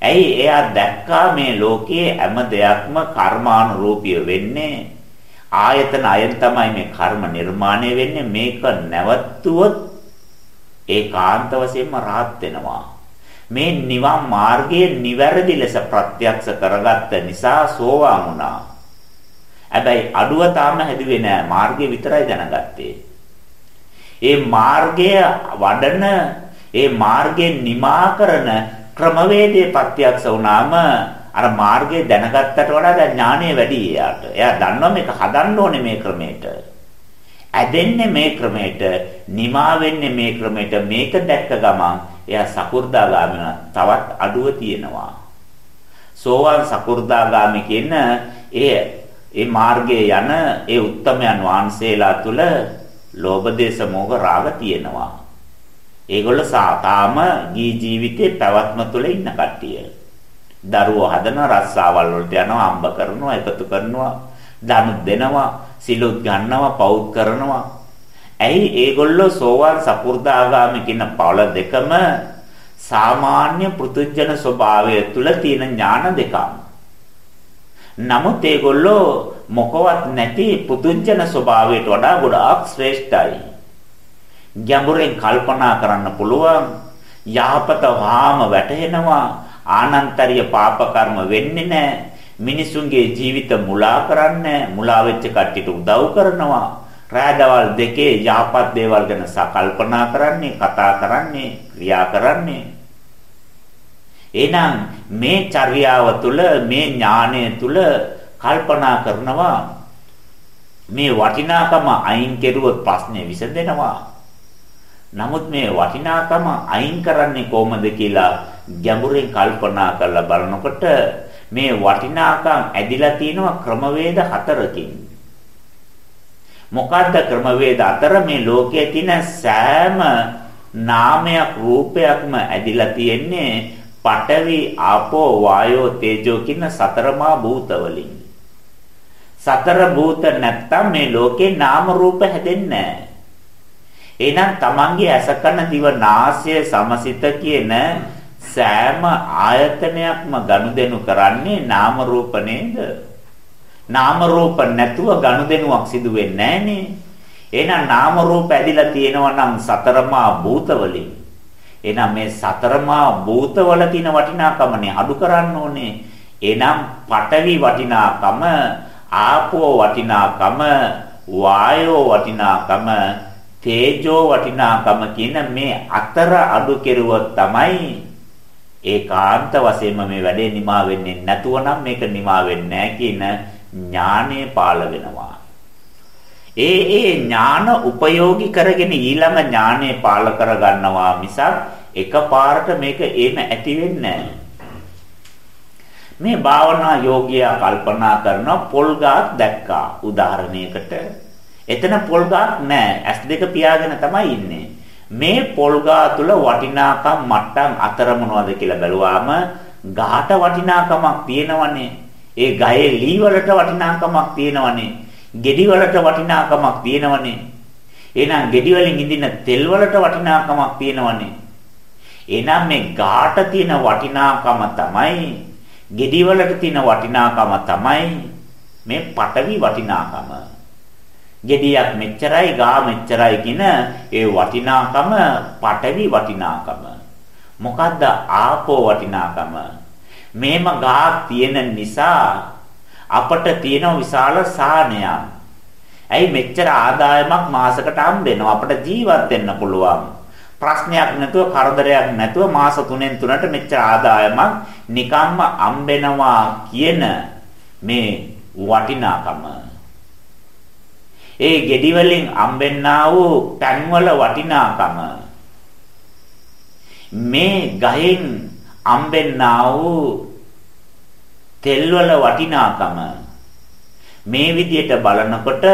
ඇයි එයා දැක්කා මේ ලෝකයේ හැම දෙයක්ම කර්මානුරූපීව වෙන්නේ ආයතන අයෙන් තමයි මේ කර්ම නිර්මාණය වෙන්නේ මේක නැවතුවොත් ඒකාන්ත වශයෙන්ම rahat වෙනවා මේ නිවන් මාර්ගයේ නිවැරදි ලෙස ප්‍රත්‍යක්ෂ කරගත්ත නිසා සෝවාන් වුණා හැබැයි අඩුව තාම හැදුවේ නෑ මාර්ගය විතරයි දැනගත්තේ. ඒ මාර්ගය වඩන ඒ මාර්ගයෙන් නිමා කරන ක්‍රමවේදයේ ප්‍රත්‍යක්ෂ වුණාම අර මාර්ගය දැනගත්තට වඩා දැන් ඥානය වැඩි එයාට. එයා දන්නවා මේක හදන්න ඕනේ මේ ක්‍රමයට. ඇදෙන්නේ මේ ක්‍රමයට, නිමා වෙන්නේ මේ ක්‍රමයට. මේක දැක්ක ගමන් එයා සකු르දාගාමී තවත් අඩුව තියෙනවා. සෝවාන් සකු르දාගාමී කියන ඒ ඒ මාර්ගයේ යන ඒ උත්තමයන් වහන්සේලා තුල ලෝභ දේශ මොහ රාග තියෙනවා. ඒගොල්ලෝ සාතාම ගී ජීවිතේ පැවැත්ම තුල ඉන්න කට්ටිය. දරුවෝ හදන රස්සාවල් වලට යනවා අම්බ කරනවා එකතු කරනවා දනු දෙනවා සිලුත් ගන්නවා පවුත් කරනවා. ඇයි ඒගොල්ලෝ සෝවාන් සපුර්දාගාමි කියන පවල දෙකම සාමාන්‍ය පෘතුජන ස්වභාවය තුල තියෙන ඥාන දෙකක්. නමුත් ඒගොල්ලෝ මොකවත් නැති පුදුජන ස්වභාවයට වඩා ගොඩාක් ශ්‍රේෂ්ඨයි. ගැඹුරෙන් කල්පනා කරන්න පුළුවන් යහපත වහාම වැටහෙනවා ආනන්තරිය පාප කර්ම වෙන්නේ නැහැ මිනිසුන්ගේ ජීවිත මුලා කරන්නේ මුලා වෙච්ච කට්ටියට උදව් කරනවා රාදවල් දෙකේ යහපත් දේවල් ගැන සකල්පනා කරන්නේ කතා කරන්නේ ක්‍රියා කරන්නේ එහෙනම් මේ චර්යාව තුළ මේ ඥානය තුළ කල්පනා කරනවා මේ වටිනාකම අයින් කෙරුවොත් ප්‍රශ්නේ විසඳෙනවා. නමුත් මේ වටිනාකම අයින් කරන්නේ කොහොමද කියලා ගැඹුරින් කල්පනා කරලා බලනකොට මේ වටිනාකම් ඇදිලා තියෙනවා ක්‍රමවේද හතරකින්. මොකද්ද ක්‍රමවේද අතර මේ ලෝකයේ තියෙන සෑම නාමයක් රූපයක්ම ඇදිලා තියෙන්නේ පඨවි ආපෝ වායෝ තේජෝ කියන සතරමා භූත වලින් සතර භූත නැත්තම් මේ ලෝකේ නාම රූප හැදෙන්නේ නැහැ. එහෙනම් තමන්ගේ අසකන දිව නාසය සමසිත කියන සෑම ආයතනයක්ම ගනුදෙනු කරන්නේ නාම රූප නේද? නාම රූප නැතුව ගනුදෙනුවක් සිදු වෙන්නේ නැහනේ. එහෙනම් නාම රූප ඇදිලා තියෙනවා නම් සතරමා භූතවලින්. එහෙනම් මේ සතරමා භූතවල තියෙන වටිනාකමනේ අඩු කරන්න ඕනේ. එහෙනම් පඨවි වටිනාකම, ආපෝ වටිනාකම, වායෝ වටිනාකම, තේජෝ වටිනාකම කියන මේ අතර අඩු කෙරුවොත් තමයි ඒකාන්ත වශයෙන්ම මේ වැඩේ නිමා වෙන්නේ නැතුව නම් මේක නිමා වෙන්නේ නැහැ කියන ඥානය පාළ වෙනවා. ඒ ඒ ඥාන උපයෝගී කරගෙන ඊළඟ ඥානය පාළ කර ගන්නවා මිසක් එකපාරට මේක එහෙම ඇති වෙන්නේ මේ භාවනා යෝගියා කල්පනා කරන පොල් ගාක් දැක්කා උදාහරණයකට. එතන පොල් ගාක් නැහැ. ඇස් දෙක පියාගෙන තමයි ඉන්නේ. මේ පොල් ගා තුල වටිනාකම් මට්ටම් අතර මොනවද කියලා බැලුවාම ගහට වටිනාකමක් තියෙනවනේ. ඒ ගහේ ලී වලට වටිනාකමක් තියෙනවනේ. ගෙඩි වලට වටිනාකමක් තියෙනවනේ. එහෙනම් ගෙඩි වලින් ඉඳින තෙල් වලට වටිනාකමක් තියෙනවනේ. එහෙනම් මේ ගාට තියෙන වටිනාකම තමයි ගෙඩි වලට තියෙන වටිනාකම තමයි මේ පටවි වටිනාකම. ගෙඩියක් මෙච්චරයි ගා මෙච්චරයි කියන ඒ වටිනාකම පටවි වටිනාකම. මොකද්ද ආපෝ වටිනාකම? මේම ගාක් තියෙන නිසා අපට තියෙන විශාල සාහනයක්. ඇයි මෙච්චර ආදායමක් මාසකට හම්බෙනවා අපට ජීවත් වෙන්න පුළුවන්. ප්‍රශ්නයක් නැතුව කරදරයක් නැතුව මාස 3න් 3ට මෙච්චර ආදායමක් නිකම්ම හම්බෙනවා කියන මේ වටිනාකම. ඒ ගෙඩි වලින් හම්බෙන්නා වූ තන්වල වටිනාකම මේ ගහෙන් අම්බෙන්නා වූ තෙල්වල වටිනාකම මේ විදිහට බලනකොට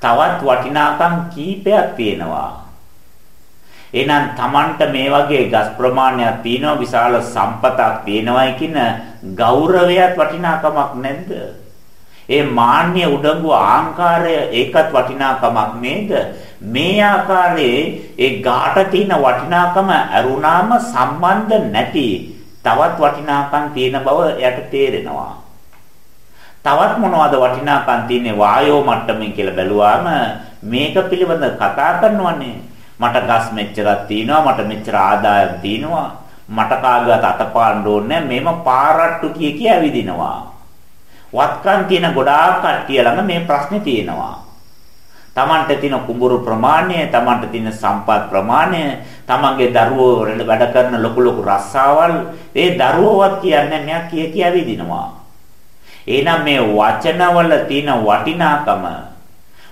තවත් වටිනාකම් කීපයක් තියෙනවා. එහෙනම් Tamanට මේ වගේ ගස් ප්‍රමාණයක් තියෙනවා විශාල සම්පතක් තියෙනවායි කියන ගෞරවයක් වටිනාකමක් නැද්ද? ඒ මාන්‍ය උඩඟු ආංකාරය ඒකත් වටිනාකමක් නේද? මේ ආකාරයේ ඒ ගාට තියෙන වටිනාකම අරුණාම සම්බන්ධ නැති තවත් වටිනාකම් තියෙන බව එයට තේරෙනවා. තවත් මොනවද වටිනාකම් තියෙන්නේ වායෝ මට්ටමින් කියලා බැලුවාම මේක පිළිබඳ කතා කරනවනේ. මට ගස් මෙච්චරක් තියෙනවා මට මෙච්චර ආදායම් තියෙනවා මට කාගවත් අතපාන්න ඕනේ මේම පාරට්ටු කිය කිය ඇවිදිනවා. වත්කම් තියෙන ගොඩාක් කට්ටිය ළඟ මේ ප්‍රශ්නේ තියෙනවා. Tamante තියෙන කුඹුරු ප්‍රමාණය, Tamante තියෙන සම්පත් ප්‍රමාණය, Tamanගේ දරුවෝ වැඩ කරන ලොකු ලොකු රස්සාවල්, ඒ දරුවෝවත් කියන්නේ මෙයා කිය කිය විදිනවා. එහෙනම් මේ වචනවල තියෙන වටිනාකම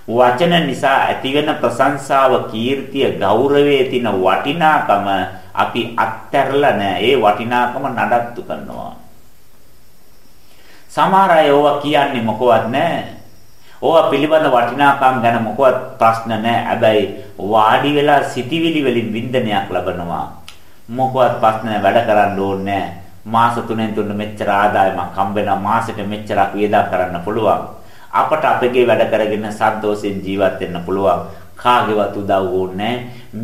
වචන නිසා ඇතිවෙන ප්‍රශංසාව, කීර්තිය, ගෞරවයේ තියෙන වටිනාකම අපි අත්හැරලා නැහැ. ඒ වටිනාකම නඩත්තු කරනවා. සමහර අය ඕවා කියන්නේ මොකවත් නැහැ. ඕවා පිළිබඳ වටිනාකම් ගැන මොකවත් ප්‍රශ්න නැහැ. හැබැයි වාඩි වෙලා සිටිවිලි වලින් වින්දනයක් ලබනවා. මොකවත් ප්‍රශ්න වැඩ කරන්න ඕනේ මාස 3න් 3 මෙච්චර ආදායමක් හම්බ වෙනවා මාසෙට මෙච්චරක් වියදම් කරන්න පුළුවන්. අපට අපගේ වැඩ කරගෙන සන්තෝෂෙන් ජීවත් වෙන්න පුළුවන්. කාගේවත් උදව් ඕනේ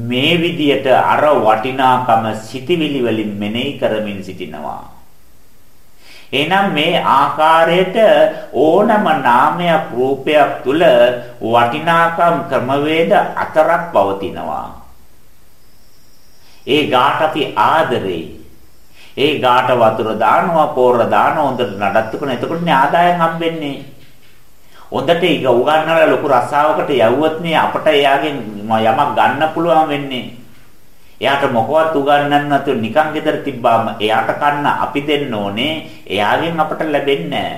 මේ විදියට අර වටිනාකම සිටිවිලි වලින් මෙනෙහි කරමින් සිටිනවා. එහෙනම් මේ ආකාරයට ඕනම නාමයක් රූපයක් තුල වටිනාකම් ක්‍රමවේද අතරක් පවතිනවා. ඒ ගාට අපි ආදරේ. ඒ ගාට වතුර දානවා, පෝර දානවා, හොඳට නඩත්තු කරන. එතකොටනේ ආදායම් හම්බෙන්නේ. හොඳට ඒක උගන්නලා ලොකු රස්සාවකට යවුවොත් නේ අපට එයාගෙන් යමක් ගන්න පුළුවන් වෙන්නේ. එයාට මොකවත් උගන්වන්න නැතුව නිකන් ගෙදර තිබ්බාම එයාට කන්න අපි දෙන්න ඕනේ. එයාගෙන් අපට ලැබෙන්නේ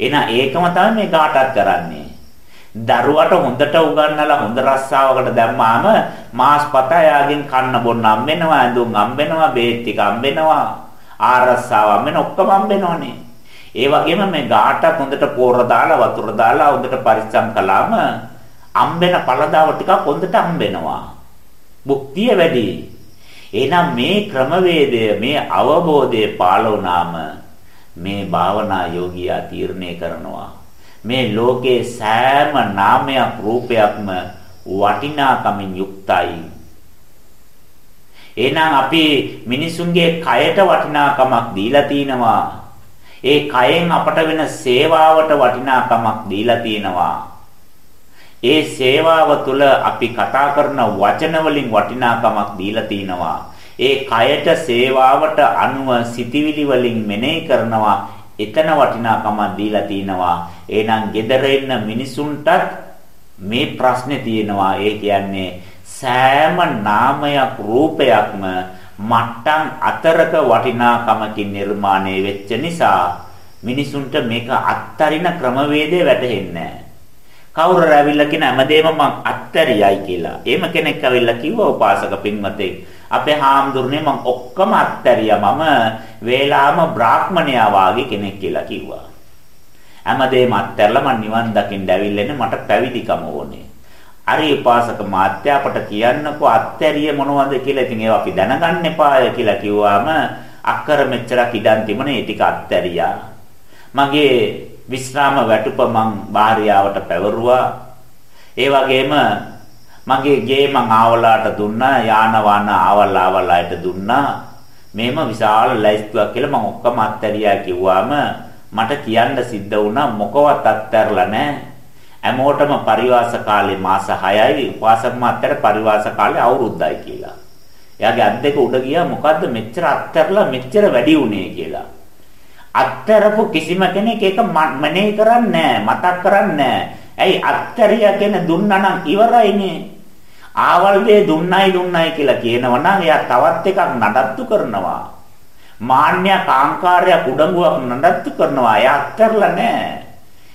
නැහැ. ඒකම තමයි මේ කාටත් කරන්නේ. දරුවට හොඳට උගන්වලා හොඳ රස්සාවකට දැම්මාම මාස් පත එයාගෙන් කන්න බොන්න හම්බෙනවා, ඇඳුම් හම්බෙනවා, බේත් ටික හම්බෙනවා, ආරස්සාව හම්බෙන ඔක්කොම හම්බෙනවනේ. ඒ වගේම මේ ගාටත් හොඳට පෝර දාලා වතුර දාලා හොඳට පරිස්සම් කළාම හම්බෙන පළදාව ටිකක් හොඳට හම්බෙනවා. භුක්තිය වැඩි. එහෙනම් මේ ක්‍රමවේදය මේ අවබෝධය පාළ වුණාම මේ භාවනා යෝගියා තීරණය කරනවා මේ ලෝකේ සෑම නාමයක් රූපයක්ම වටිනාකමින් යුක්තයි. එහෙනම් අපි මිනිසුන්ගේ කයට වටිනාකමක් දීලා තිනවා. ඒ කයෙන් අපට වෙන සේවාවට වටිනාකමක් දීලා තිනවා. ඒ සේවාව තුළ අපි කතා කරන වචන වලින් වටිනාකමක් දීලා තිනවා. ඒ කයට සේවාවට අනුව සිටිවිලි වලින් මෙනෙහි කරනවා එතන වටිනාකමක් දීලා තිනවා. එහෙනම් gedare ඉන්න මිනිසුන්ටත් මේ ප්‍රශ්නේ තියෙනවා. ඒ කියන්නේ සෑම නාමයක් රූපයක්ම මට්ටම් අතරක වටිනාකමකින් නිර්මාණය වෙච්ච නිසා මිනිසුන්ට මේක අත්තරින ක්‍රමවේදය වැටහෙන්නේ කවුරු රැවිල්ලා කියන හැමදේම මං අත්තරියයි කියලා. එහෙම කෙනෙක් ඇවිල්ලා කිව්වා උපාසක පින්වතෙක් අපේ හාමුදුරනේ මං ඔක්කොම අත්තරියා මම වේලාම බ්‍රාහ්මණයා වාගේ කෙනෙක් කියලා කිව්වා. හැමදේම අත්හැරලා මං නිවන් දකින්න ඇවිල්ලානේ මට පැවිදිකම ඕනේ. අරි උපාසක මාත්‍ය අපට කියන්නකෝ අත්හැරිය මොනවද කියලා. ඉතින් ඒවා අපි දැනගන්න එපාය කියලා කිව්වාම අක්කර මෙච්චරක් ඉඩන් තිබුණේ ඒ ටික අත්හැරියා. මගේ විශ්‍රාම වැටුප මං භාර්යාවට පැවරුවා. ඒ වගේම මගේ ගේ මං ආවලාට දුන්නා යාන වාහන ආවල් ආවලාට දුන්නා. මේම විශාල ලැයිස්තුවක් කියලා මං ඔක්කොම අත්හැරියා කිව්වාම මට කියන්න සිද්ධ වුණා මොකවත් අත්හැරලා නැහැ. හැමෝටම පරිවාස කාලේ මාස 6යි උපාසක මාත්‍යට පරිවාස කාලේ අවුරුද්දයි කියලා. එයාගේ අත් දෙක උඩ ගියා මොකද්ද මෙච්චර අත්හැරලා මෙච්චර වැඩි උනේ කියලා. අත්තරපු කිසිම කෙනෙක් ඒක මනේ කරන්නේ මතක් කරන්නේ ඇයි අත්තරියා කියන දුන්නා නම් ඉවරයිනේ. ආවල් දේ දුන්නයි දුන්නයි කියලා කියනවනම් එයා තවත් එකක් නඩත්තු කරනවා. මාන්නය කාංකාරයක් උඩඟුවක් නඩත්තු කරනවා. එයා අත්තරලා නැහැ.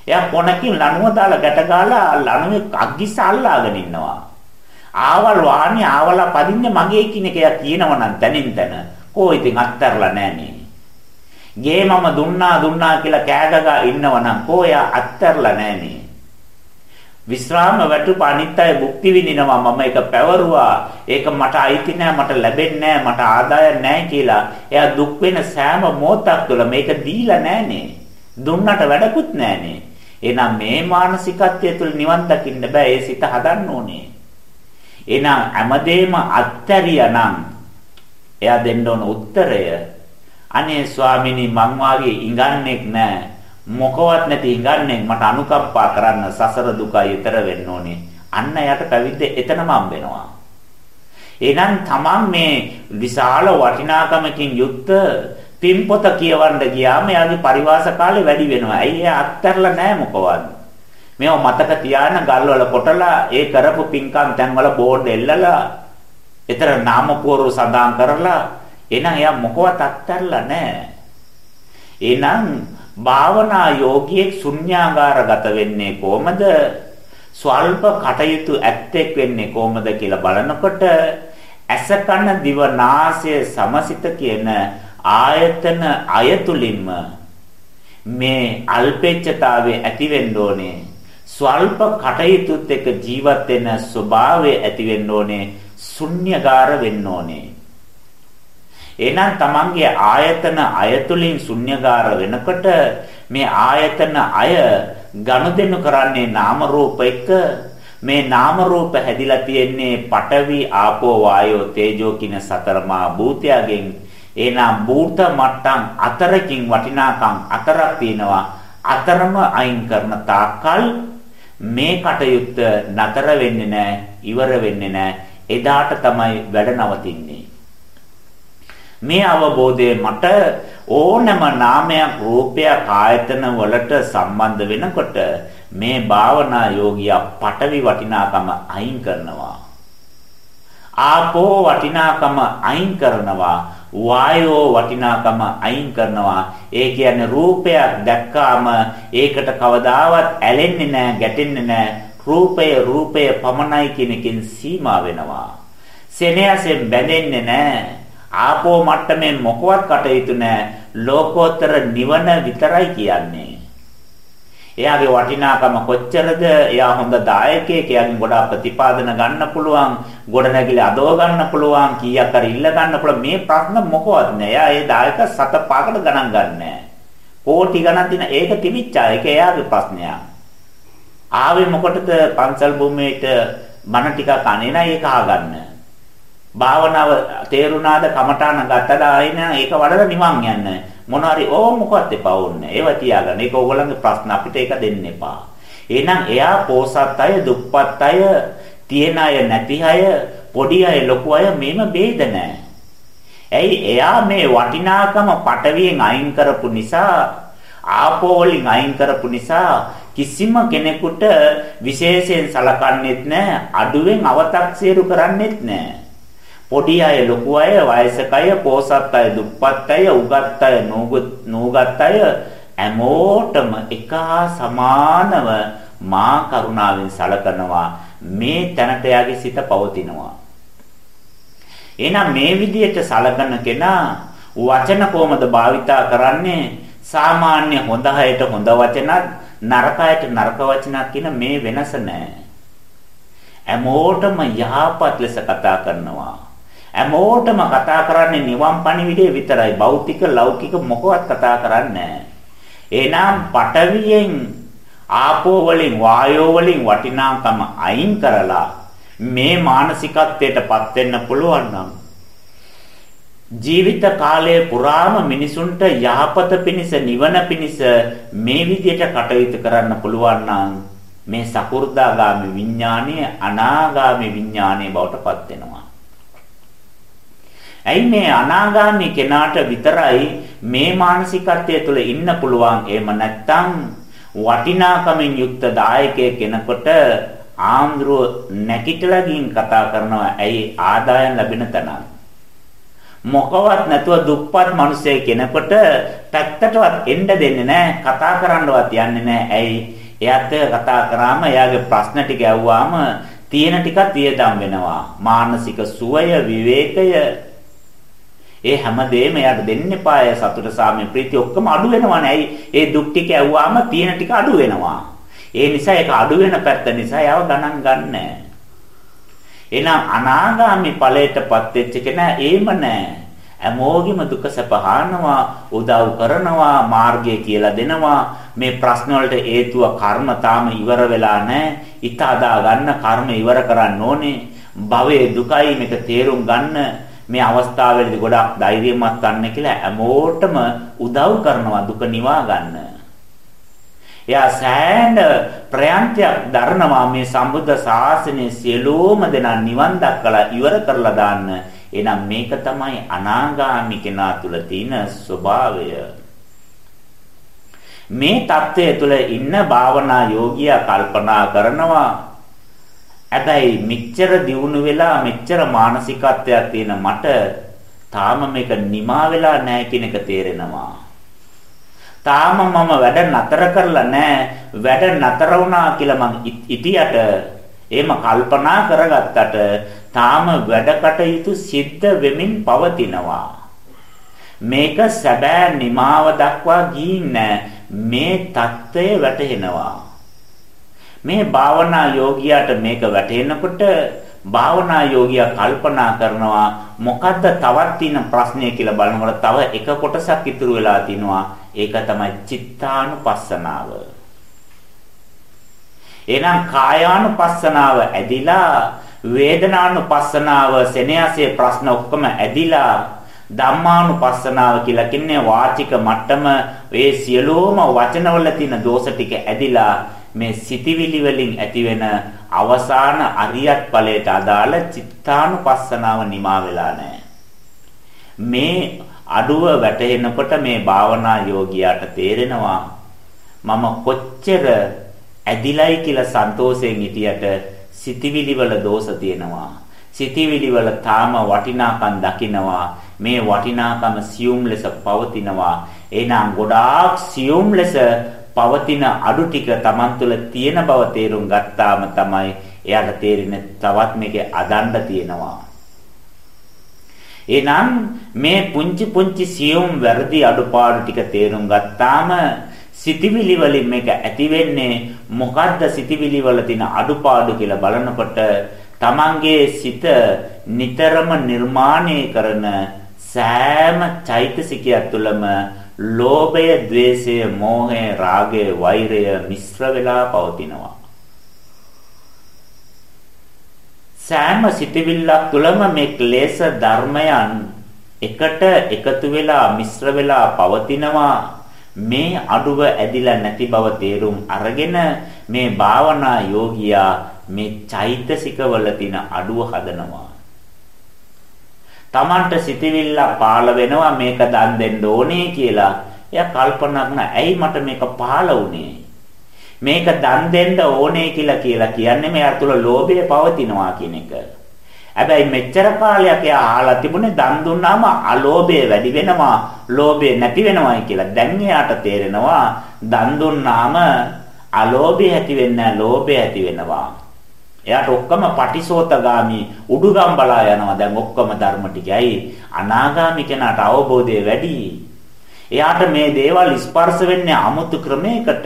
එයා කොනකින් ලණුව දාලා ගැට ගාලා ලණුවේ අග්ගිස්ස අල්ලාගෙන ඉන්නවා. ආවල් වාහනේ ආවලා පදින්නේ මගේ කිනක එයා කියනවනම් තනින් තන. කෝ ඉතින් අත්තරලා නැහනේ. ගේ මම දුන්නා දුන්නා කියලා කෑගගා ඉන්නවනම් කෝ එයා අත්තරලා නැහනේ. විශ්‍රාම වැටුප අනිත් අය භුක්ති විඳිනවා මම ඒක පැවරුවා. ඒක මට අයිති නෑ මට ලැබෙන්නේ නෑ මට ආදායක් නෑ කියලා එයා දුක් වෙන සෑම මොහොතක් තුළ මේක දීලා නෑනේ දුන්නට වැඩකුත් නෑනේ එහෙනම් මේ මානසිකත්වය තුළ නිවන් දකින්න බෑ ඒ සිත හදන්න ඕනේ. එහෙනම් හැමදේම අත්තරියානම් එයා දෙන්න ඕන උත්තරය අනේ ස්වාමිනී මං වාගේ ඉඟන්නේක් නෑ මොකවත් නැති ඉඟන්නේ මට අනුකම්පා කරන්න සසර දුකයි ඊතර වෙන්න ඕනේ. අන්න යට පැවිද්ද එතනම හම්බෙනවා. එහෙනම් තමන් මේ විශාල වටිනාකමකින් යුක්ත පින්පොත කියවන්න ගියාම එයාගේ පරිවාස කාලේ වැඩි වෙනවා. ඇයි එයා අත්හැරලා නැහැ මොකවත්. මේව මතක තියාන ගල්වල කොටලා ඒ කරපු පින්කම් තැන්වල බෝඩ් එල්ලලා ඊතර නාමපුවරු සඳහන් කරලා එහෙනම් එයා මොකවත් අත්හැරලා නැහැ. එහෙනම් භාවනා යෝගියෙක් ශුන්‍යාගාරගත වෙන්නේ කොහමද? ස්වල්ප කටයුතු ඇත්තෙක් වෙන්නේ කොහමද කියලා බලනකොට ඇස කන දිව නාසය සමසිත කියන ආයතන අයතුලින්ම මේ අල්පෙච්ඡතාවයේ ඇති වෙන්න ඕනේ. ස්වල්ප කටයුතුත් එක්ක ජීවත් වෙන ස්වභාවය ඇති වෙන්න ඕනේ. ශුන්‍යගාර වෙන්න ඕනේ. එහෙනම් තමන්ගේ ආයතන අයතුලින් ශුන්‍යගාර වෙනකොට මේ ආයතන අය ගනුදෙනු කරන්නේ නාම රූප එක්ක මේ නාම රූප හැදිලා තියෙන්නේ පඨවි ආපෝ වායෝ තේජෝ කින සතරමා භූතයගෙන්. එහෙනම් භූත මට්ටම් අතරකින් වටිනාකම් අතරක් තියෙනවා. අතරම අයින් කරන තාක්කල් මේ කටයුත්ත නතර වෙන්නේ නැහැ ඉවර වෙන්නේ නැහැ. එදාට තමයි වැඩ නවතින්නේ. මේ අවබෝධය මට ඕනම නාමයක් රූපයක් ආයතන වලට සම්බන්ධ වෙනකොට මේ භාවනා යෝගියා පටවි වටිනාකම අයින් කරනවා. ආපෝ වටිනාකම අයින් කරනවා. වායෝ වටිනාකම අයින් කරනවා. ඒ කියන්නේ රූපයක් දැක්කාම ඒකට කවදාවත් ඇලෙන්නේ නැහැ ගැටෙන්නේ නැහැ. රූපය රූපය පමණයි කියන එකෙන් සීමා වෙනවා. සෙනෙහසෙන් බැඳෙන්නේ නැහැ. ආපෝ මට්ටමේ මොකවත් කටයුතු නැහැ. ලෝකෝත්තර නිවන විතරයි කියන්නේ. එයාගේ වටිනාකම කොච්චරද? එයා හොඳ දායකයෙක්. එයාගෙන් ගොඩාක් ප්‍රතිපාදන ගන්න පුළුවන්. ගොඩනැගිලි අදව ගන්න පුළුවන්. කීයක් හරි ඉල්ල ගන්න පුළුවන්. මේ ප්‍රශ්න මොකවත් නෑ. එයා ඒ දායක සත පහකට ගණන් ගන්නෑ. කෝටි ගණන් දින ඒක තිබිච්චා. ඒක එයාගේ ප්‍රශ්නයක්. ආවේ මොකටද පන්සල් භූමියේට බණ ටිකක් අනේ නෑ ඒක ආගන්න. භාවනාව තේරුණාද කමඨාන ගත්තද ආයින ඒක වඩලා නිවන් යන්න. මොනවාරි ඕ මොකවත් එපා ඕනේ. ඒව තියාගන්න. ඒක ඕගොල්ලන්ගේ ප්‍රශ්න අපිට ඒක දෙන්න එපා. එහෙනම් එයා පෝසත් අය, දුප්පත් අය, තියෙන අය, නැති අය, පොඩි අය, ලොකු අය මේම ભેද නැහැ. ඇයි එයා මේ වටිනාකම පටවියෙන් අයින් කරපු නිසා ආපෝ වලින් අයින් කරපු නිසා කිසිම කෙනෙකුට විශේෂයෙන් සලකන්නේත් නැහැ අඩුවෙන් අව탁සීරු කරන්නේත් නැහැ පොඩි අය ලොකු අය වයසක අය පෝසත් අය දුප්පත් අය උගත් අය නූගත් අය හැමෝටම එක සමානව මා කරුණාවෙන් සලකනවා මේ තැනට යාගේ සිත පවතිනවා එහෙනම් මේ විදිහට සලකන කෙනා වචන කොහමද භාවිතා කරන්නේ සාමාන්‍ය හොඳ අයට හොඳ වචනත් නරක අයට නරක වචනක් කියන මේ වෙනස නැහැ. හැමෝටම යහපත් ලෙස කතා කරනවා. හැමෝටම කතා කරන්නේ නිවන් පණිවිඩය විතරයි. භෞතික ලෞකික මොකවත් කතා කරන්නේ නැහැ. එහෙනම් පටවියෙන් ආපෝ වලින් වායෝ වලින් වටිනාකම අයින් කරලා මේ මානසිකත්වයටපත් වෙන්න පුළුවන් නම් ජීවිත කාලය පුරාම මිනිසුන්ට යහපත පිණිස නිවන පිණිස මේ විදිහට කටයුතු කරන්න පුළුවන් නම් මේ සකු르දාගාමි විඥානය අනාගාමි විඥානය බවට පත් වෙනවා. ඇයි මේ අනාගාමි කෙනාට විතරයි මේ මානසිකත්වය තුළ ඉන්න පුළුවන්? එහෙම නැත්නම් වටිනාකමින් යුක්ත දායකයෙක් කෙනෙකුට ආන්දරුව නැකිටලා ගින් කතා කරනවා. ඇයි? ආදායම් ලැබෙන තැනක්. මොකවත් නැතුව දුප්පත් මිනිස්සෙක් කෙනෙකුට පැත්තටවත් එන්න දෙන්නේ නැහැ කතා කරන්නවත් යන්නේ නැහැ. ඇයි? එයාත් කතා කරාම එයාගේ ප්‍රශ්න ටික ඇහුවාම තියෙන ටිකක් වියදම් වෙනවා. මානසික සුවය විවේකය ඒ හැමදේම එයාට දෙන්න එපාය සතුට සාමය ප්‍රීතිය ඔක්කොම අඩු වෙනවනේ ඇයි ඒ දුක් ටික ඇහුවාම තියෙන ටික අඩු වෙනවා ඒ නිසා ඒක අඩු වෙන පැත්ත නිසා එයාව ගණන් ගන්නෑ එහෙනම් අනාගාමි ඵලයටපත් වෙච්ච කෙනා ඒම නෑ. හැමෝගෙම දුක සපහානවා, උදව් කරනවා, මාර්ගය කියලා දෙනවා. මේ ප්‍රශ්න වලට හේතුව කර්ම තාම ඉවර වෙලා නැහැ. ඊට අදා ගන්න කර්ම ඉවර කරන්න ඕනේ. භවයේ දුකයි මේක තේරුම් ගන්න මේ අවස්ථාවේදී ගොඩක් ධෛර්යමත් ගන්න කියලා හැමෝටම උදව් කරනවා දුක නිවා ගන්න. එයා සෑහෙන ප්‍රයන්තයක් දරනවා මේ සම්බුද්ධ ශාසනයේ සියලුම දෙනා නිවන් දක්කලා ඉවර කරලා දාන්න. එහෙනම් මේක තමයි අනාගාමි කෙනා තුල තියෙන ස්වභාවය. මේ தත්ත්වය තුළ ඉන්න භාවනා යෝගියා කල්පනා කරනවා හැබැයි මෙච්චර දියුණු වෙලා මෙච්චර මානසිකත්වයක් තියෙන මට තාම මේක නිමා වෙලා නැහැ කියන එක තේරෙනවා. තාම මම වැඩ නතර කරලා නැහැ වැඩ නතර වුණා කියලා මං ඉතියට එහෙම කල්පනා කරගත්තට තාම වැඩ කටයුතු සිද්ධ වෙමින් පවතිනවා. මේක සැබෑ නිමාව දක්වා ගිහින් මේ தත්ත්වය වැටහෙනවා. මේ භාවනා යෝගියාට මේක වැටෙනකොට භාවනා යෝගියා කල්පනා කරනවා මොකද්ද තවත් තියෙන ප්‍රශ්නය කියලා බලනකොට තව එක කොටසක් ඉතුරු වෙලා තිනවා ඒක තමයි චිත්තානුපස්සනාව. එහෙනම් කායානුපස්සනාව ඇදිලා වේදනානුපස්සනාව සෙනෙහසේ ප්‍රශ්න ඔක්කොම ඇදිලා ධම්මානුපස්සනාව කියලා කියන්නේ වාචික මට්ටම ඒ සියලුම වචනවල තියෙන දෝෂ ටික ඇදිලා මේ සිටිවිලි වලින් ඇතිවෙන අවසාන අරියත් ඵලයට අදාළ චිත්තානුපස්සනාව නිමා වෙලා නැහැ. මේ අඩුව වැටෙනකොට මේ භාවනා යෝගියාට තේරෙනවා මම කොච්චර ඇදිලයි කියලා සන්තෝෂයෙන් හිටියට සිටිවිලි වල දෝෂ තියෙනවා. සිටිවිලි වල තාම වටිනාකම් දකිනවා. මේ වටිනාකම සියුම් ලෙස පවතිනවා. එහෙනම් ගොඩාක් සියුම් ලෙස පවතින අඩු ටික Taman තුල තියෙන බව තේරුම් ගත්තාම තමයි එයාට තේරෙන්නේ තවත් මේකේ අදණ්ඩ තියෙනවා. එහෙනම් මේ පුංචි පුංචි සියුම් වැරදි අඩුපාඩු ටික තේරුම් ගත්තාම සිතිවිලි වලින් මේක ඇති වෙන්නේ මොකද්ද සිතිවිලි වල තියෙන අඩුපාඩු කියලා බලනකොට තමන්ගේ සිත නිතරම නිර්මාණය කරන සෑම චෛතසිකයක් තුළම ලෝභය, ద్వේෂය, මෝහය, රාගය, වෛරය මිශ්‍ර වෙලා පවතිනවා. සෑම සිටිවිල්ලක් තුළම මේ ක්ලේශ ධර්මයන් එකට එකතු වෙලා මිශ්‍ර වෙලා පවතිනවා. මේ අඩුව ඇදිලා නැති බව තේරුම් අරගෙන මේ භාවනා යෝගියා මේ චෛතසිකවල තියෙන අඩුව හදනවා Tamanට සිතවිල්ල පාළ වෙනවා මේක දන් දෙන්න ඕනේ කියලා එයා කල්පනා කරන ඇයි මට මේක පාළ වුනේ මේක දන් දෙන්න ඕනේ කියලා කියලා කියන්නේ මෙයා තුළ ලෝභය පවතිනවා කියන එක. හැබැයි මෙච්චර කාලයක් එයා අහලා තිබුණේ දන් දුන්නාම අලෝභය වැඩි වෙනවා, ලෝභය නැති වෙනවායි කියලා. දැන් එයාට තේරෙනවා දන් දුන්නාම අලෝභය ඇති වෙන්නේ ලෝභය ඇති වෙනවා. එයාට ඔක්කොම පටිසෝතගාමි උඩුගම් බලා යනවා. දැන් ඔක්කොම ධර්ම ටිකයි අනාගාමි කෙනාට අවබෝධය වැඩි. එයාට මේ දේවල් ස්පර්ශ වෙන්නේ 아무තු ක්‍රමයකට.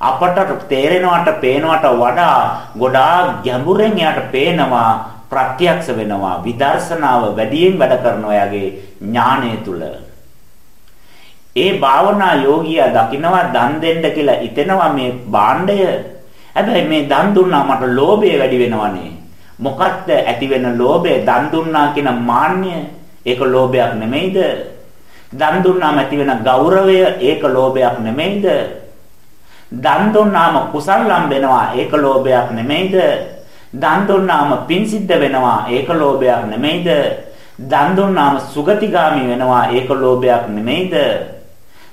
අපට තේරෙනවට පේනවට වඩා ගොඩාක් ගැඹුරෙන් එයාට පේනවා ප්‍රත්‍යක්ෂ වෙනවා විදර්ශනාව වැඩියෙන් වැඩ කරන ඔයගේ ඥානය තුල ඒ භාවනා යෝගියා දකිනවා දන් දෙන්න කියලා හිතෙනවා මේ භාණ්ඩය හැබැයි මේ දන් දුන්නා මට ලෝභය වැඩි වෙනවනේ මොකක්ද ඇති වෙන ලෝභය දන් දුන්නා කියන මාන්නය ඒක ලෝභයක් නෙමෙයිද දන් දුන්නාම ඇති වෙන ගෞරවය ඒක ලෝභයක් නෙමෙයිද දන් දුන්නාම කුසල් ලම්බෙනවා ඒක ලෝභයක් නෙමෙයිද? දන් දුන්නාම පින් සිද්ධ වෙනවා ඒක ලෝභයක් නෙමෙයිද? දන් දුන්නාම සුගතිගාමි වෙනවා ඒක ලෝභයක් නෙමෙයිද?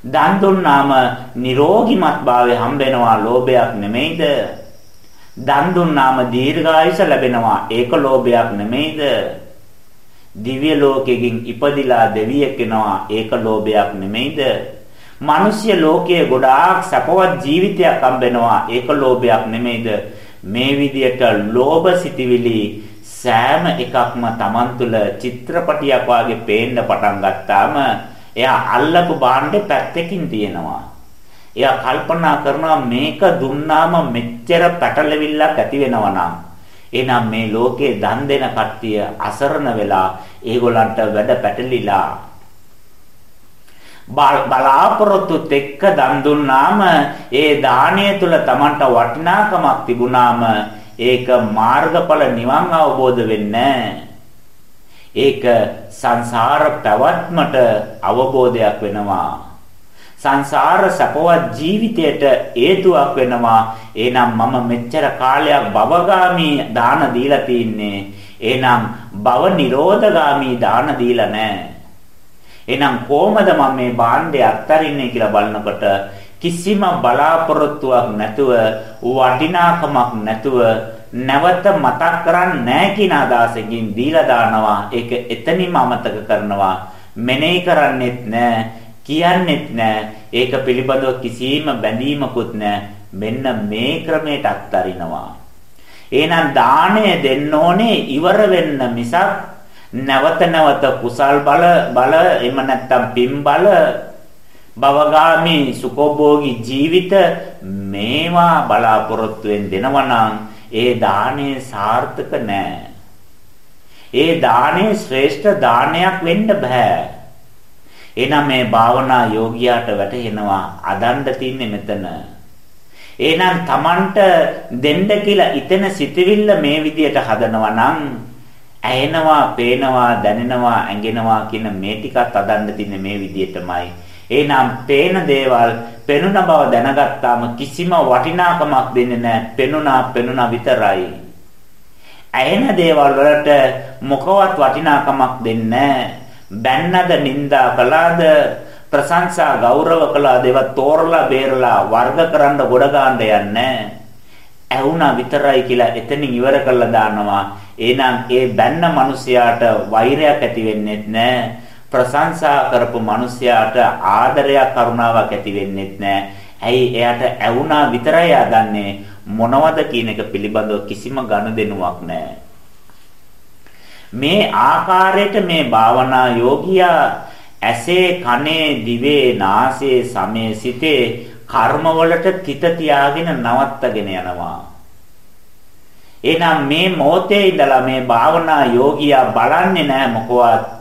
දන් දුන්නාම නිරෝගිමත් භාවය හම්බෙනවා ලෝභයක් නෙමෙයිද? දන් දුන්නාම දීර්ඝායුෂ ලැබෙනවා ඒක ලෝභයක් නෙමෙයිද? දිව්‍ය ලෝකෙකින් ඉපදිලා දෙවියෙක් වෙනවා ඒක ලෝභයක් නෙමෙයිද? මිනිස්ය ලෝකයේ ගොඩාක් සැපවත් ජීවිතයක් හම්බෙනවා ඒක ලෝභයක් නෙමෙයිද මේ විදියට ලෝභ සිටිවිලි සෑම එකක්ම Taman තුල චිත්‍රපටියක් වාගේ පේන්න පටන් ගත්තාම එයා අල්ලපු භාණ්ඩේ පැත්තකින් තියෙනවා. එයා කල්පනා කරනවා මේක දුන්නාම මෙච්චර පැටලෙවිල්ලක් ඇති වෙනවා නම්. එහෙනම් මේ ලෝකේ දන් දෙන කට්ටිය අසරණ වෙලා ඒගොල්ලන්ට වැඩ පැටලිලා. බලාපොරොත්තුත් එක්ක දන් දුන්නාම ඒ දාණය තුල Tamanට වටිනාකමක් තිබුණාම ඒක මාර්ගඵල නිවන් අවබෝධ වෙන්නේ ඒක සංසාර පැවැත්මට අවබෝධයක් වෙනවා. සංසාර සපවත් ජීවිතයට හේතුවක් වෙනවා. එහෙනම් මම මෙච්චර කාලයක් භවගාමි දාන දීලා තින්නේ. එහෙනම් භව නිරෝධගාමි දාන දීලා නැහැ. එහෙනම් කොහමද මම මේ භාණ්ඩය අත්තරින්නේ කියලා බලනකොට කිසිම බලාපොරොත්තුවක් නැතුව වටිනාකමක් නැතුව නැවත මතක් කරන්නේ නැහැ කියන අදහසකින් දීලා දානවා. ඒක එතනින්ම අමතක කරනවා. මෙනෙහි කරන්නෙත් නැහැ කියන්නෙත් නැහැ. ඒක පිළිබඳව කිසිම බැඳීමකුත් නැහැ. මෙන්න මේ ක්‍රමයට අත්තරිනවා. එහෙනම් දාණය දෙන්න ඕනේ ඉවර වෙන්න මිසක් නැවත නැවත කුසල් බල බල එම නැත්තම් පින් බල භවගාමි සුඛෝභෝගී ජීවිත මේවා බලාපොරොත්තුෙන් දෙනවනම් ඒ දාණය සාර්ථක නෑ. ඒ දාණය ශ්‍රේෂ්ඨ දානයක් වෙන්න බෑ. එහෙනම් මේ භාවනා යෝගියාට වැටහෙනවා අදණ්ඩ තින්නේ මෙතන. එහෙනම් Tamanට දෙන්න කියලා ඉතන සිතවිල්ල මේ විදියට හදනවා නම් ඇහෙනවා, පේනවා, දැනෙනවා, ඇඟෙනවා කියන මේ ටිකත් අදන්න තින්නේ මේ විදිහටමයි. එහෙනම් පේන දේවල් පෙනුන බව දැනගත්තාම කිසිම වටිනාකමක් දෙන්නේ නැහැ. පෙනුනා පෙනුනා විතරයි. ඇහෙන දේවල් වලට මොකවත් වටිනාකමක් දෙන්නේ බැන්නද නින්දා කළාද ප්‍රශංසා ගෞරව කළාද ඒවා තෝරලා බේරලා වර්ග කරන්න ගොඩ ගන්න යන්නේ ඇහුණා විතරයි කියලා එතනින් ඉවර කරලා දානවා එහෙනම් ඒ බැන්න මිනිසයාට වෛරයක් ඇති වෙන්නේ නැහැ. ප්‍රශංසා කරපු මිනිසයාට ආදරයක් කරුණාවක් ඇති වෙන්නේ නැහැ. ඇයි එයාට ඇවුනා විතරයි ආදන්නේ මොනවද කියන එක පිළිබඳව කිසිම ගනුදෙනුවක් නැහැ. මේ ආකාරයට මේ භාවනා යෝගියා ඇසේ කනේ දිවේ නාසයේ සමේ සිතේ කර්මවලට තිත තියාගෙන නවත්තගෙන යනවා. එහෙනම් මේ මොහොතේ ඉඳලා මේ භාවනා යෝගියා බලන්නේ නැහැ මොකවත්.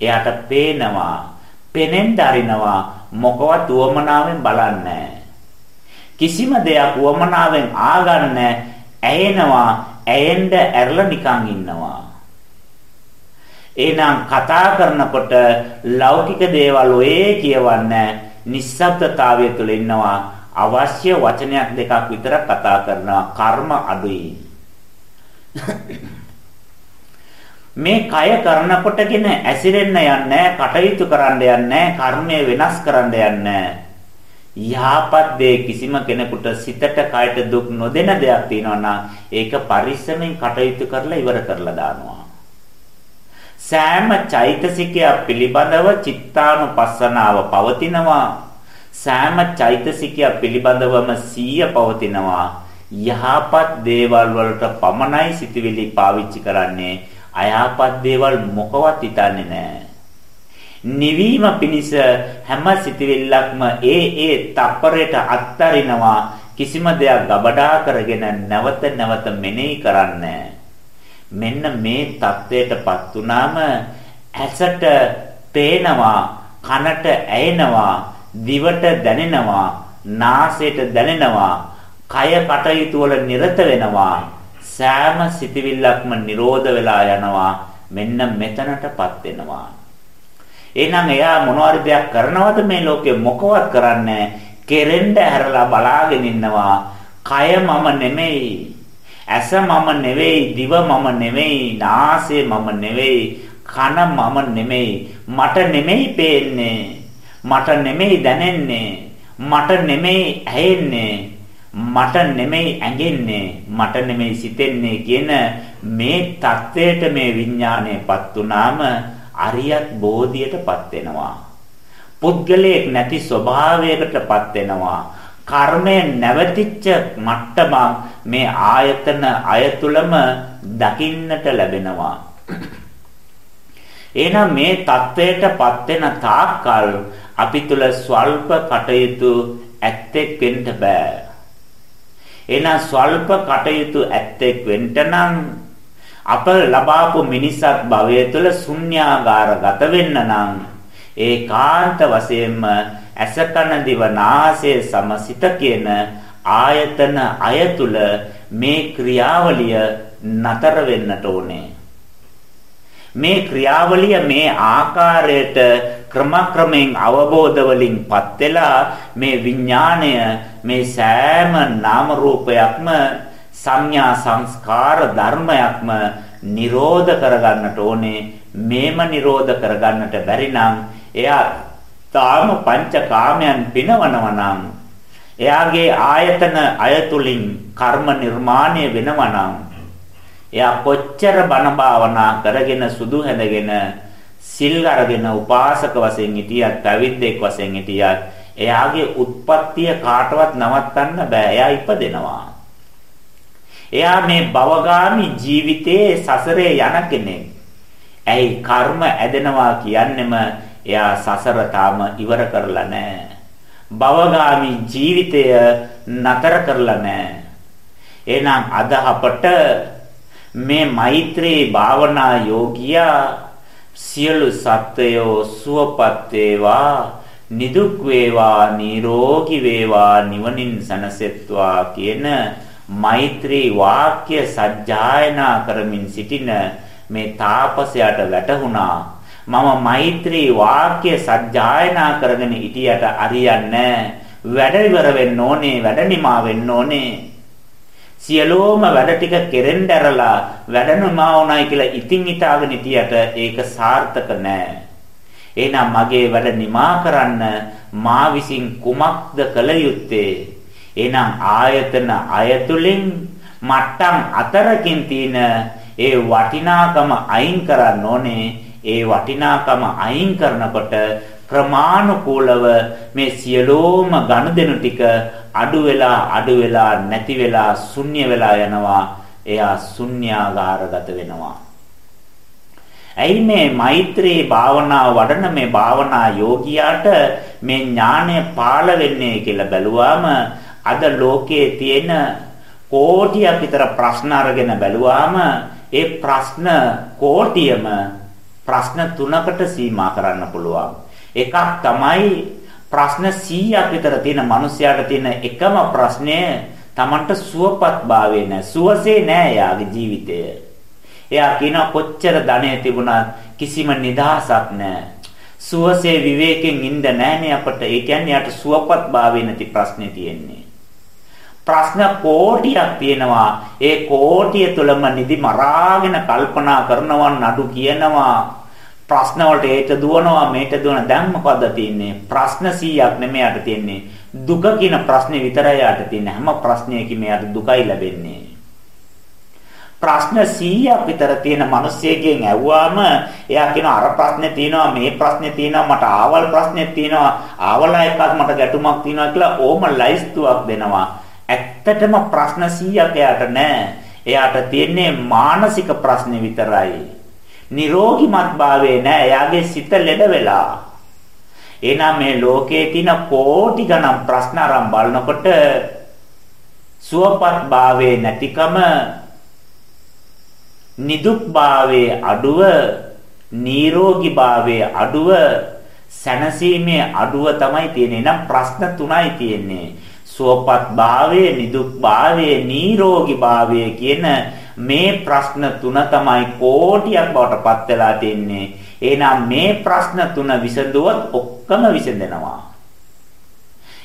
එයාට පේනවා, පෙනෙන් දරිනවා, මොකවත් උවමනාවෙන් බලන්නේ කිසිම දෙයක් උවමනාවෙන් ආගන්නේ ඇහෙනවා, ඇයෙන්ද ඇරලා නිකන් ඉන්නවා. එහෙනම් කතා කරනකොට ලෞකික දේවල් ඔයේ කියවන්නේ නිස්සබ්දතාවය තුළ ඉන්නවා. අවශ්‍ය වචනයක් දෙකක් විතර කතා කරනවා. කර්ම අඩුයි. මේ කය කරනකොටගෙන ඇසිරෙන්න යන්නේ කටයුතු කරන්න යන්නේ කර්මය වෙනස් කරන්න යන්නේ. යහපත් දේ කිසිම කෙනෙකුට සිතට කයට දුක් නොදෙන දෙයක් තියෙනවා නම් ඒක පරිස්සමෙන් කටයුතු කරලා ඉවර කරලා දානවා. සෑම චෛතසිකයක් පිළිබඳව චිත්තානුපස්සනාව පවතිනවා. සෑම චෛතසිකයක් පිළිබඳවම සීය පවතිනවා. යහපත් දේවල් වලට පමණයි සිතවිලි පාවිච්චි කරන්නේ. අයාපත් දේවල් මොකවත් හිතන්නේ නැහැ. නිවීම පිණිස හැම සිතවිල්ලක්ම ඒ ඒ තප්පරයට අත්තරිනවා කිසිම දෙයක් ගබඩා කරගෙන නැවත නැවත මෙනෙහි කරන්නේ මෙන්න මේ தත්වයටපත් වුනාම ඇසට පේනවා කනට ඇයෙනවා දිවට දැනෙනවා නාසයට දැනෙනවා කය කටයුතු වල නිරත වෙනවා සෑම සිතවිල්ලක්ම නිරෝධ වෙලා යනවා. මෙන්න මෙතනටපත් වෙනවා. එහෙනම් එයා මොනවාරි දෙයක් කරනවද මේ ලෝකේ? මොකවත් කරන්නේ කෙරෙන්න හැරලා බලාගෙන ඉන්නවා. කය මම නෙමෙයි. ඇස මම නෙවෙයි. දිව මම නෙවෙයි. නාසය මම නෙවෙයි. කන මම නෙමෙයි. මට නෙමෙයි පේන්නේ. මට නෙමෙයි දැනෙන්නේ. මට නෙමෙයි ඇහෙන්නේ. මට නෙමෙයි ඇඟෙන්නේ මට නෙමෙයි සිතෙන්නේ කියන මේ தത്വයට මේ විඥාණයපත් උනාම අරියත් බෝධියටපත් වෙනවා. පුද්ගලයෙක් නැති ස්වභාවයකටපත් වෙනවා. කර්මය නැවතිච්ච මට්ටම මේ ආයතන අය තුලම දකින්නට ලැබෙනවා. එහෙනම් මේ தത്വයටපත් වෙන තාක්කල් අපි තුල ස්වල්ප කටයුතු ඇත්තෙක් වෙන්න බෑ. එහෙනම් ස්වල්ප කටයුතු ඇත්තෙක් වෙන්න නම් අප ලබාපු මිනිසත් භවය තුළ ශුන්‍යාගාරගත වෙන්න නම් ඒකාන්ත වශයෙන්ම අසකන දිව නාසය සමසිත කියන ආයතන අය තුළ මේ ක්‍රියාවලිය නතර වෙන්නට ඕනේ. මේ ක්‍රියාවලිය මේ ආකාරයට ක්‍රමක්‍රමයෙන් අවබෝධ වලින්පත් වෙලා මේ විඥාණය මේ සෑම නාම රූපයක්ම සංඥා සංස්කාර ධර්මයක්ම නිරෝධ කරගන්නට ඕනේ. මේම නිරෝධ කරගන්නට බැරි නම් එයා තාම පංචකාමයන් පිනවනවා නම් එයාගේ ආයතන අයතුලින් කර්ම නිර්මාණය වෙනවා නම් එයා කොච්චර බණ භාවනා කරගෙන සුදු හැඳගෙන සිල් අරගෙන උපාසක වශයෙන් හිටියත් පැවිද්දෙක් වශයෙන් හිටියත් එයාගේ උත්පත්තිය කාටවත් නවත්තන්න බෑ. එයා ඉපදෙනවා. එයා මේ භවගාමි ජීවිතයේ සසරේ යන කෙනෙක්. ඇයි කර්ම ඇදෙනවා කියන්නෙම එයා සසර තාම ඉවර කරලා නැහැ. භවගාමි ජීවිතය නතර කරලා නැහැ. එහෙනම් අද අපට මේ මෛත්‍රී භාවනා යෝගියා සියලු සත්වයෝ සුවපත් වේවා නිදුක් වේවා නිරෝගී වේවා නිවනින් සැනසෙත්වා කියන මෛත්‍රී වාක්‍ය සජ්ජායනා කරමින් සිටින මේ තාපසයාට වැටහුණා. මම මෛත්‍රී වාක්‍ය සජ්ජායනා කරගෙන හිටියට අරියන්නේ වැඩ ඉවර වෙන්න ඕනේ වැඩ නිමා වෙන්න ඕනේ. සියලෝම වැඩ ටික කෙරෙන්න ඇරලා වැඩ නොමාවුණයි කියලා ඉතින් හිතාගෙන හිටියට ඒක සාර්ථක නෑ. එහෙනම් මගේ වැඩ නිමා කරන්න මා විසින් කුමක්ද කළ යුත්තේ? එහෙනම් ආයතන අයතුලින් මට්ටම් අතරකින් තියෙන ඒ වටිනාකම අයින් කරන්න ඕනේ. ඒ වටිනාකම අයින් කරනකොට ප්‍රමාණිකූලව මේ සියලෝම ගනුදෙනු ටික අඩු වෙලා අඩු වෙලා නැති වෙලා ශුන්‍ය වෙලා යනවා. එයා ශුන්‍යාගාරගත වෙනවා. ඇයි මේ මෛත්‍රී භාවනාව වඩන මේ භාවනා යෝගියාට මේ ඥානය පාළ වෙන්නේ කියලා බැලුවාම අද ලෝකයේ තියෙන කෝටියක් විතර ප්‍රශ්න අරගෙන බැලුවාම ඒ ප්‍රශ්න කෝටියම ප්‍රශ්න තුනකට සීමා කරන්න පුළුවන්. එකක් තමයි ප්‍රශ්න 100ක් විතර තියෙන මිනිස්යාට තියෙන එකම ප්‍රශ්නය Tamanට සුවපත් භාවය නැහැ. සුවසේ නැහැ යාගේ ජීවිතය. එයා කියන කොච්චර ධනෙ තිබුණත් කිසිම නිදහසක් නැහැ. සුවසේ විවේකයෙන් ඉන්න නැහනේ අපට. ඒ කියන්නේ යාට සුවපත් භාවය නැති ප්‍රශ්නේ තියෙන්නේ. ප්‍රශ්න කෝටියක් තියෙනවා. ඒ කෝටිය තුළම නිදි මරාගෙන කල්පනා කරනවා නඩු කියනවා. ප්‍රශ්න වලට ඒට දුවනවා මේට දුවන දැන් මොකද්ද තියෙන්නේ? ප්‍රශ්න 100ක් නෙමෙයි යට තියෙන්නේ. දුක කියන ප්‍රශ්නේ විතරයි යට තියෙන්නේ. හැම ප්‍රශ්නයකින්ම යට දුකයි ලැබෙන්නේ. ප්‍රශ්න 100ක් විතර තියෙන මිනිස්සෙකින් ඇහුවාම එයා කියන අර ප්‍රශ්නේ තියෙනවා මේ ප්‍රශ්නේ තියෙනවා මට ආවල් ප්‍රශ්නේ තියෙනවා ආවලා එකක් මට ගැටුමක් තියෙනවා කියලා ඕම ලයිස්තුවක් දෙනවා ඇත්තටම ප්‍රශ්න 100ක් එයාට නැහැ. එයාට තියෙන්නේ මානසික ප්‍රශ්නේ විතරයි. නිරෝගිමත් භාවයේ නැහැ. එයාගේ සිත ලෙඩ වෙලා. එහෙනම් මේ ලෝකයේ තියෙන කෝටි ගණන් ප්‍රශ්න අරන් බලනකොට සුවපත් භාවයේ නැතිකම නිදුක් භාවයේ අඩුව නිරෝගී භාවයේ අඩුව සැනසීමේ අඩුව තමයි තියෙන්නේ. නම් ප්‍රශ්න තුනයි තියෙන්නේ. සුවපත් භාවයේ නිදුක් භාවයේ නිරෝගී භාවයේ කියන මේ ප්‍රශ්න තුන තමයි කෝටියක් බවට පත් වෙලා තින්නේ. එහෙනම් මේ ප්‍රශ්න තුන විසඳුවොත් ඔක්කොම විසඳෙනවා.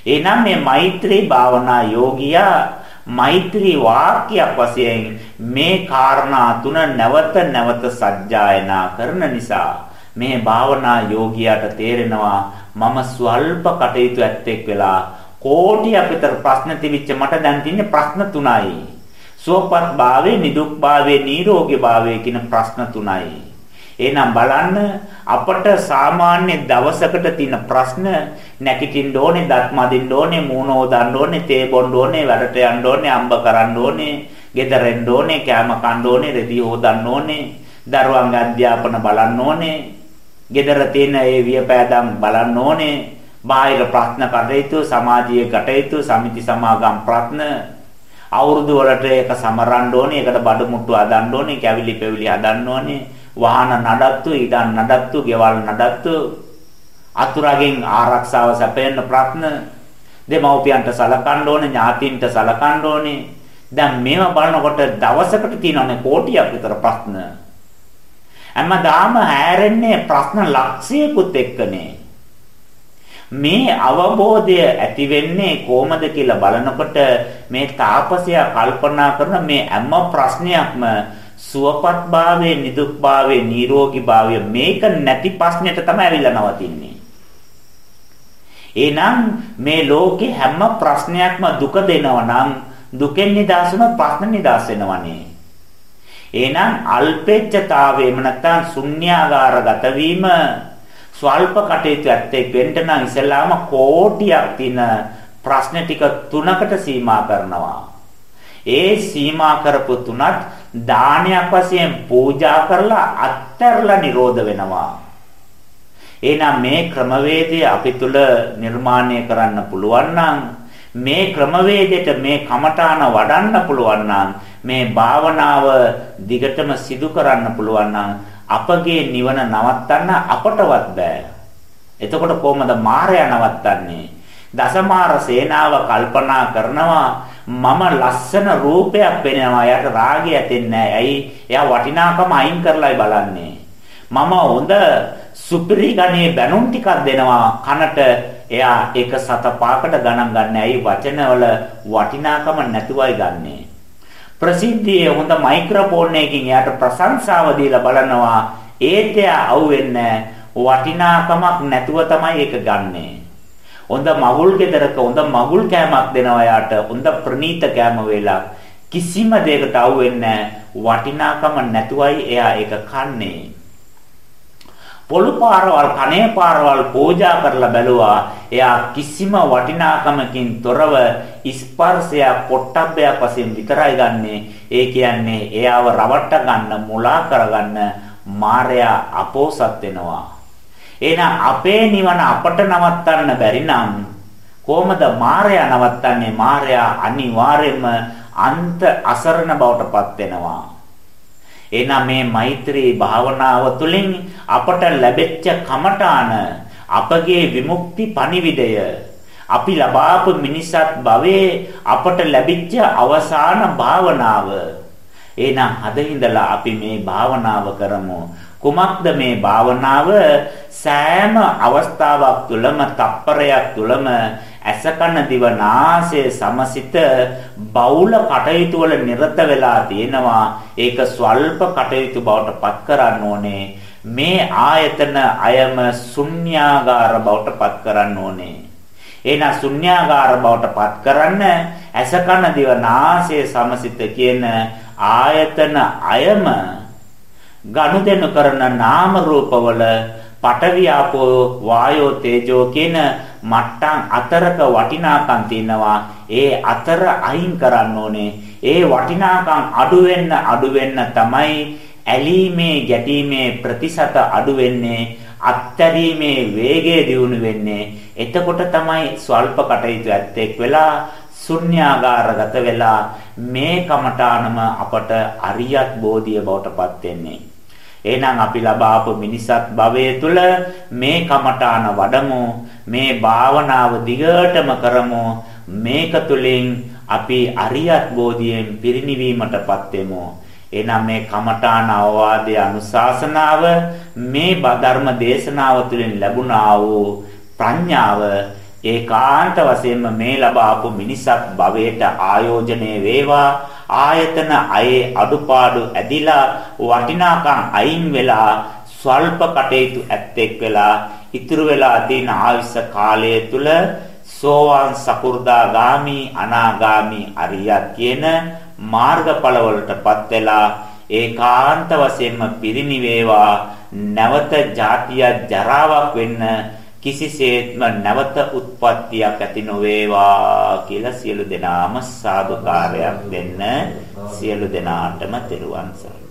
එහෙනම් මේ මෛත්‍රී භාවනා යෝගියා මෛත්‍රී වාක්‍යයක් වශයෙන් මේ කාරණා තුන නැවත නැවත සජ්ජායනා කරන නිසා මේ භාවනා යෝගියාට තේරෙනවා මම ස්වල්ප කටයුතු ඇත්තෙක් වෙලා කෝටියක් විතර ප්‍රශ්න තිබිච්ච මට දැන් තියෙන්නේ ප්‍රශ්න තුනයි. සුවපත් භාවයේ, නිදුක් භාවයේ, නිරෝගී භාවයේ කියන ප්‍රශ්න තුනයි. එහෙනම් බලන්න අපට සාමාන්‍ය දවසකට තියෙන ප්‍රශ්න නැගිටින්න ඕනේ, දත් මදින්න ඕනේ, මූණ හොදන්න ඕනේ, තේ බොන්න ඕනේ, වැඩට යන්න ඕනේ, අම්බ කරන්න ඕනේ, ගෙදර එන්න ඕනේ, කෑම කන්න ඕනේ, රෙදි හොදන්න ඕනේ, දරුවන්ගේ අධ්‍යාපන බලන්න ඕනේ, ගෙදර තියෙන ඒ වියපෑදම් බලන්න ඕනේ බාහිර ප්‍රශ්න කටයුතු සමාජීය කටයුතු සමිති සමාගම් ප්‍රශ්න අවුරුදු වලට ඒක සමරන්න ඕනේ ඒකට බඩු මුට්ටු හදන්න ඕනේ කැවිලි පෙවිලි හදන්න ඕනේ වාහන නඩත්තු ඉඩම් නඩත්තු ගෙවල් නඩත්තු අතුරගෙන් ආරක්ෂාව සැපයන්න ප්‍රශ්න දෙමව්පියන්ට සලකන්න ඕනේ ඥාතින්ට සලකන්න ඕනේ. දැන් මේවා බලනකොට දවසකට තියෙනනේ කෝටියක් විතර ප්‍රශ්න. හැමදාම හැරෙන්නේ ප්‍රශ්න ලක්ෂයකුත් එක්කනේ. මේ අවබෝධය ඇති වෙන්නේ කොහොමද කියලා බලනකොට මේ තාපසයා කල්පනා කරන මේ හැම ප්‍රශ්නයක්ම සුවපත් භාවයේ නිදුක් භාවයේ නිරෝගී භාවය මේක නැති ප්‍රශ්නෙට තමයි ඇවිල්ලා නවතින්නේ. එහෙනම් මේ ලෝකේ හැම ප්‍රශ්නයක්ම දුක දෙනවා නම් දුකෙන් නිදහස් වුණොත් ප්‍රශ්න නිදහස් වෙනවනේ. එහෙනම් අල්පෙච්ඡතාවයම නැත්නම් ශුන්‍යාගාරගත වීම ස්වල්ප කටයුතු ඇත්තෙක් වෙන්න නම් ඉස්සෙල්ලාම කෝටියක් තින ප්‍රශ්න ටික තුනකට සීමා කරනවා. ඒ සීමා කරපු තුනත් දානයක් වශයෙන් පූජා කරලා අත්තරලා නිරෝධ වෙනවා. එහෙනම් මේ ක්‍රමවේදය අපි තුල නිර්මාණය කරන්න පුළුවන් නම් මේ ක්‍රමවේදයට මේ කමඨාන වඩන්න පුළුවන් නම් මේ භාවනාව දිගටම සිදු කරන්න පුළුවන් නම් අපගේ නිවන නවත්තන්න අපටවත් බෑ. එතකොට කොහමද මායя නවත්තන්නේ? දසමාර සේනාව කල්පනා කරනවා මම ලස්සන රූපයක් වෙනවා. යට රාගය ඇතින්නේ ඇයි? එයා වටිනාකම අයින් කරලායි බලන්නේ. මම හොඳ සුපිරි ගණේ බැනුම් ටිකක් දෙනවා කනට එයා එක සත පාකට ගණන් ගන්න. ඇයි වචනවල වටිනාකම නැතුවයි ගන්නේ. ප්‍රසිද්ධියේ හොඳ මයික්‍රොෆෝන් එකකින් එයාට ප්‍රශංසාව දීලා බලනවා ඒත් එයා අවුෙන්නේ වටිනාකමක් නැතුව තමයි ඒක ගන්නෙ. හොඳ මගුල් ගෙදරක හොඳ මගුල් කෑමක් දෙනවා එයාට හොඳ ප්‍රනීත කෑම වේලා කිසිම දෙයකට අවුෙන්නේ වටිනාකම නැතුවයි එයා ඒක කන්නේ. පොළු පාරවල් කනේ පාරවල් පෝජා කරලා බැලුවා. එයා කිසිම වටිනාකමකින් තොරව ස්පර්ශයක් පොට්ටබ්බයක් වශයෙන් විතරයි ගන්නෙ. ඒ කියන්නේ එයාව රවට්ට ගන්න මුලා කරගන්න මායя අපෝසත් වෙනවා. එහෙනම් අපේ නිවන අපට නවත්තන්න බැරි නම් කොහොමද මායя නවත්තන්නේ? මායя අනිවාර්යයෙන්ම අන්ත අසරණ බවටපත් වෙනවා. එහෙනම් මේ මෛත්‍රී භාවනාව තුළින් අපට ලැබෙච්ච කමඨාන අපගේ විමුක්ති පණිවිඩය අපි ලබාපු මිනිසත් භවයේ අපට ලැබිච්ච අවසාන භාවනාව. එහෙනම් හදින්දලා අපි මේ භාවනාව කරමු. කුමක්ද මේ භාවනාව? සෑම අවස්ථාවක් තුළම තප්පරයක් තුළම ඇසකන දිවනාසය සමසිත බෞල කටයුතු වල නිරත වෙලා තියෙනවා. ඒක ස්වල්ප කටයුතු බවට පත් කරන්න ඕනේ. මේ ආයතන අයම ශුන්‍යාගාර බවට පත් කරන්න ඕනේ. එහෙනම් ශුන්‍යාගාර බවට පත් කරන්න ඇසකන දිවනාසය සමසිත කියන ආයතන අයම ගනුදෙනු කරන නාම රූපවල පඨවි ආපෝ වායෝ තේජෝ කියන මට්ටම් අතරක වටිනාකම් තියෙනවා. ඒ අතර අයින් කරන්න ඕනේ. ඒ වටිනාකම් අඩු වෙන්න අඩු වෙන්න තමයි ඇලීමේ ගැටීමේ ප්‍රතිශත අඩු වෙන්නේ අත්තරීමේ වේගය දියුණු වෙන්නේ. එතකොට තමයි ස්වල්ප කටයුතු ඇත්තෙක් වෙලා ශුන්‍යාගාරගත වෙලා මේ කමඨානම අපට අරියත් බෝධිය බවට පත් වෙන්නේ. එහෙනම් අපි ලබාපු මිනිසත් භවයේ තුල මේ කමඨාන වඩමු මේ භාවනාව දිගටම කරමු. මේක තුලින් අපි අරියත් බෝධියෙන් පිරිණිවීමටපත් වෙමු. එහෙනම් මේ කමඨාන අවවාදයේ අනුශාසනාව මේ ධර්ම දේශනාව තුළින් ලැබුණා වූ ප්‍රඥාව ඒකාන්ත වශයෙන්ම මේ ලබාපු මිනිසත් භවයට ආයෝජනය වේවා. ආයතන අයේ අඩුපාඩු ඇදිලා වටිනාකම් අයින් වෙලා ස්වල්ප කටයුතු ඇත්තෙක් වෙලා ඉතුරු වෙලා තියෙන ආයුෂ කාලය තුල සෝවාන් සකු르දාගාමි අනාගාමි අරියත් කියන මාර්ගඵල වලටපත් වෙලා ඒකාන්ත වශයෙන්ම පිරිණිවේවා නැවත ජාතිය ජරාවක් වෙන්න කිසිසේත්ම නැවත උත්පත්තියක් ඇති නොවේවා කියලා සියලු දෙනාම සාදුකාරයක් දෙන්න සියලු දෙනාටම තෙරුවන් සරණයි.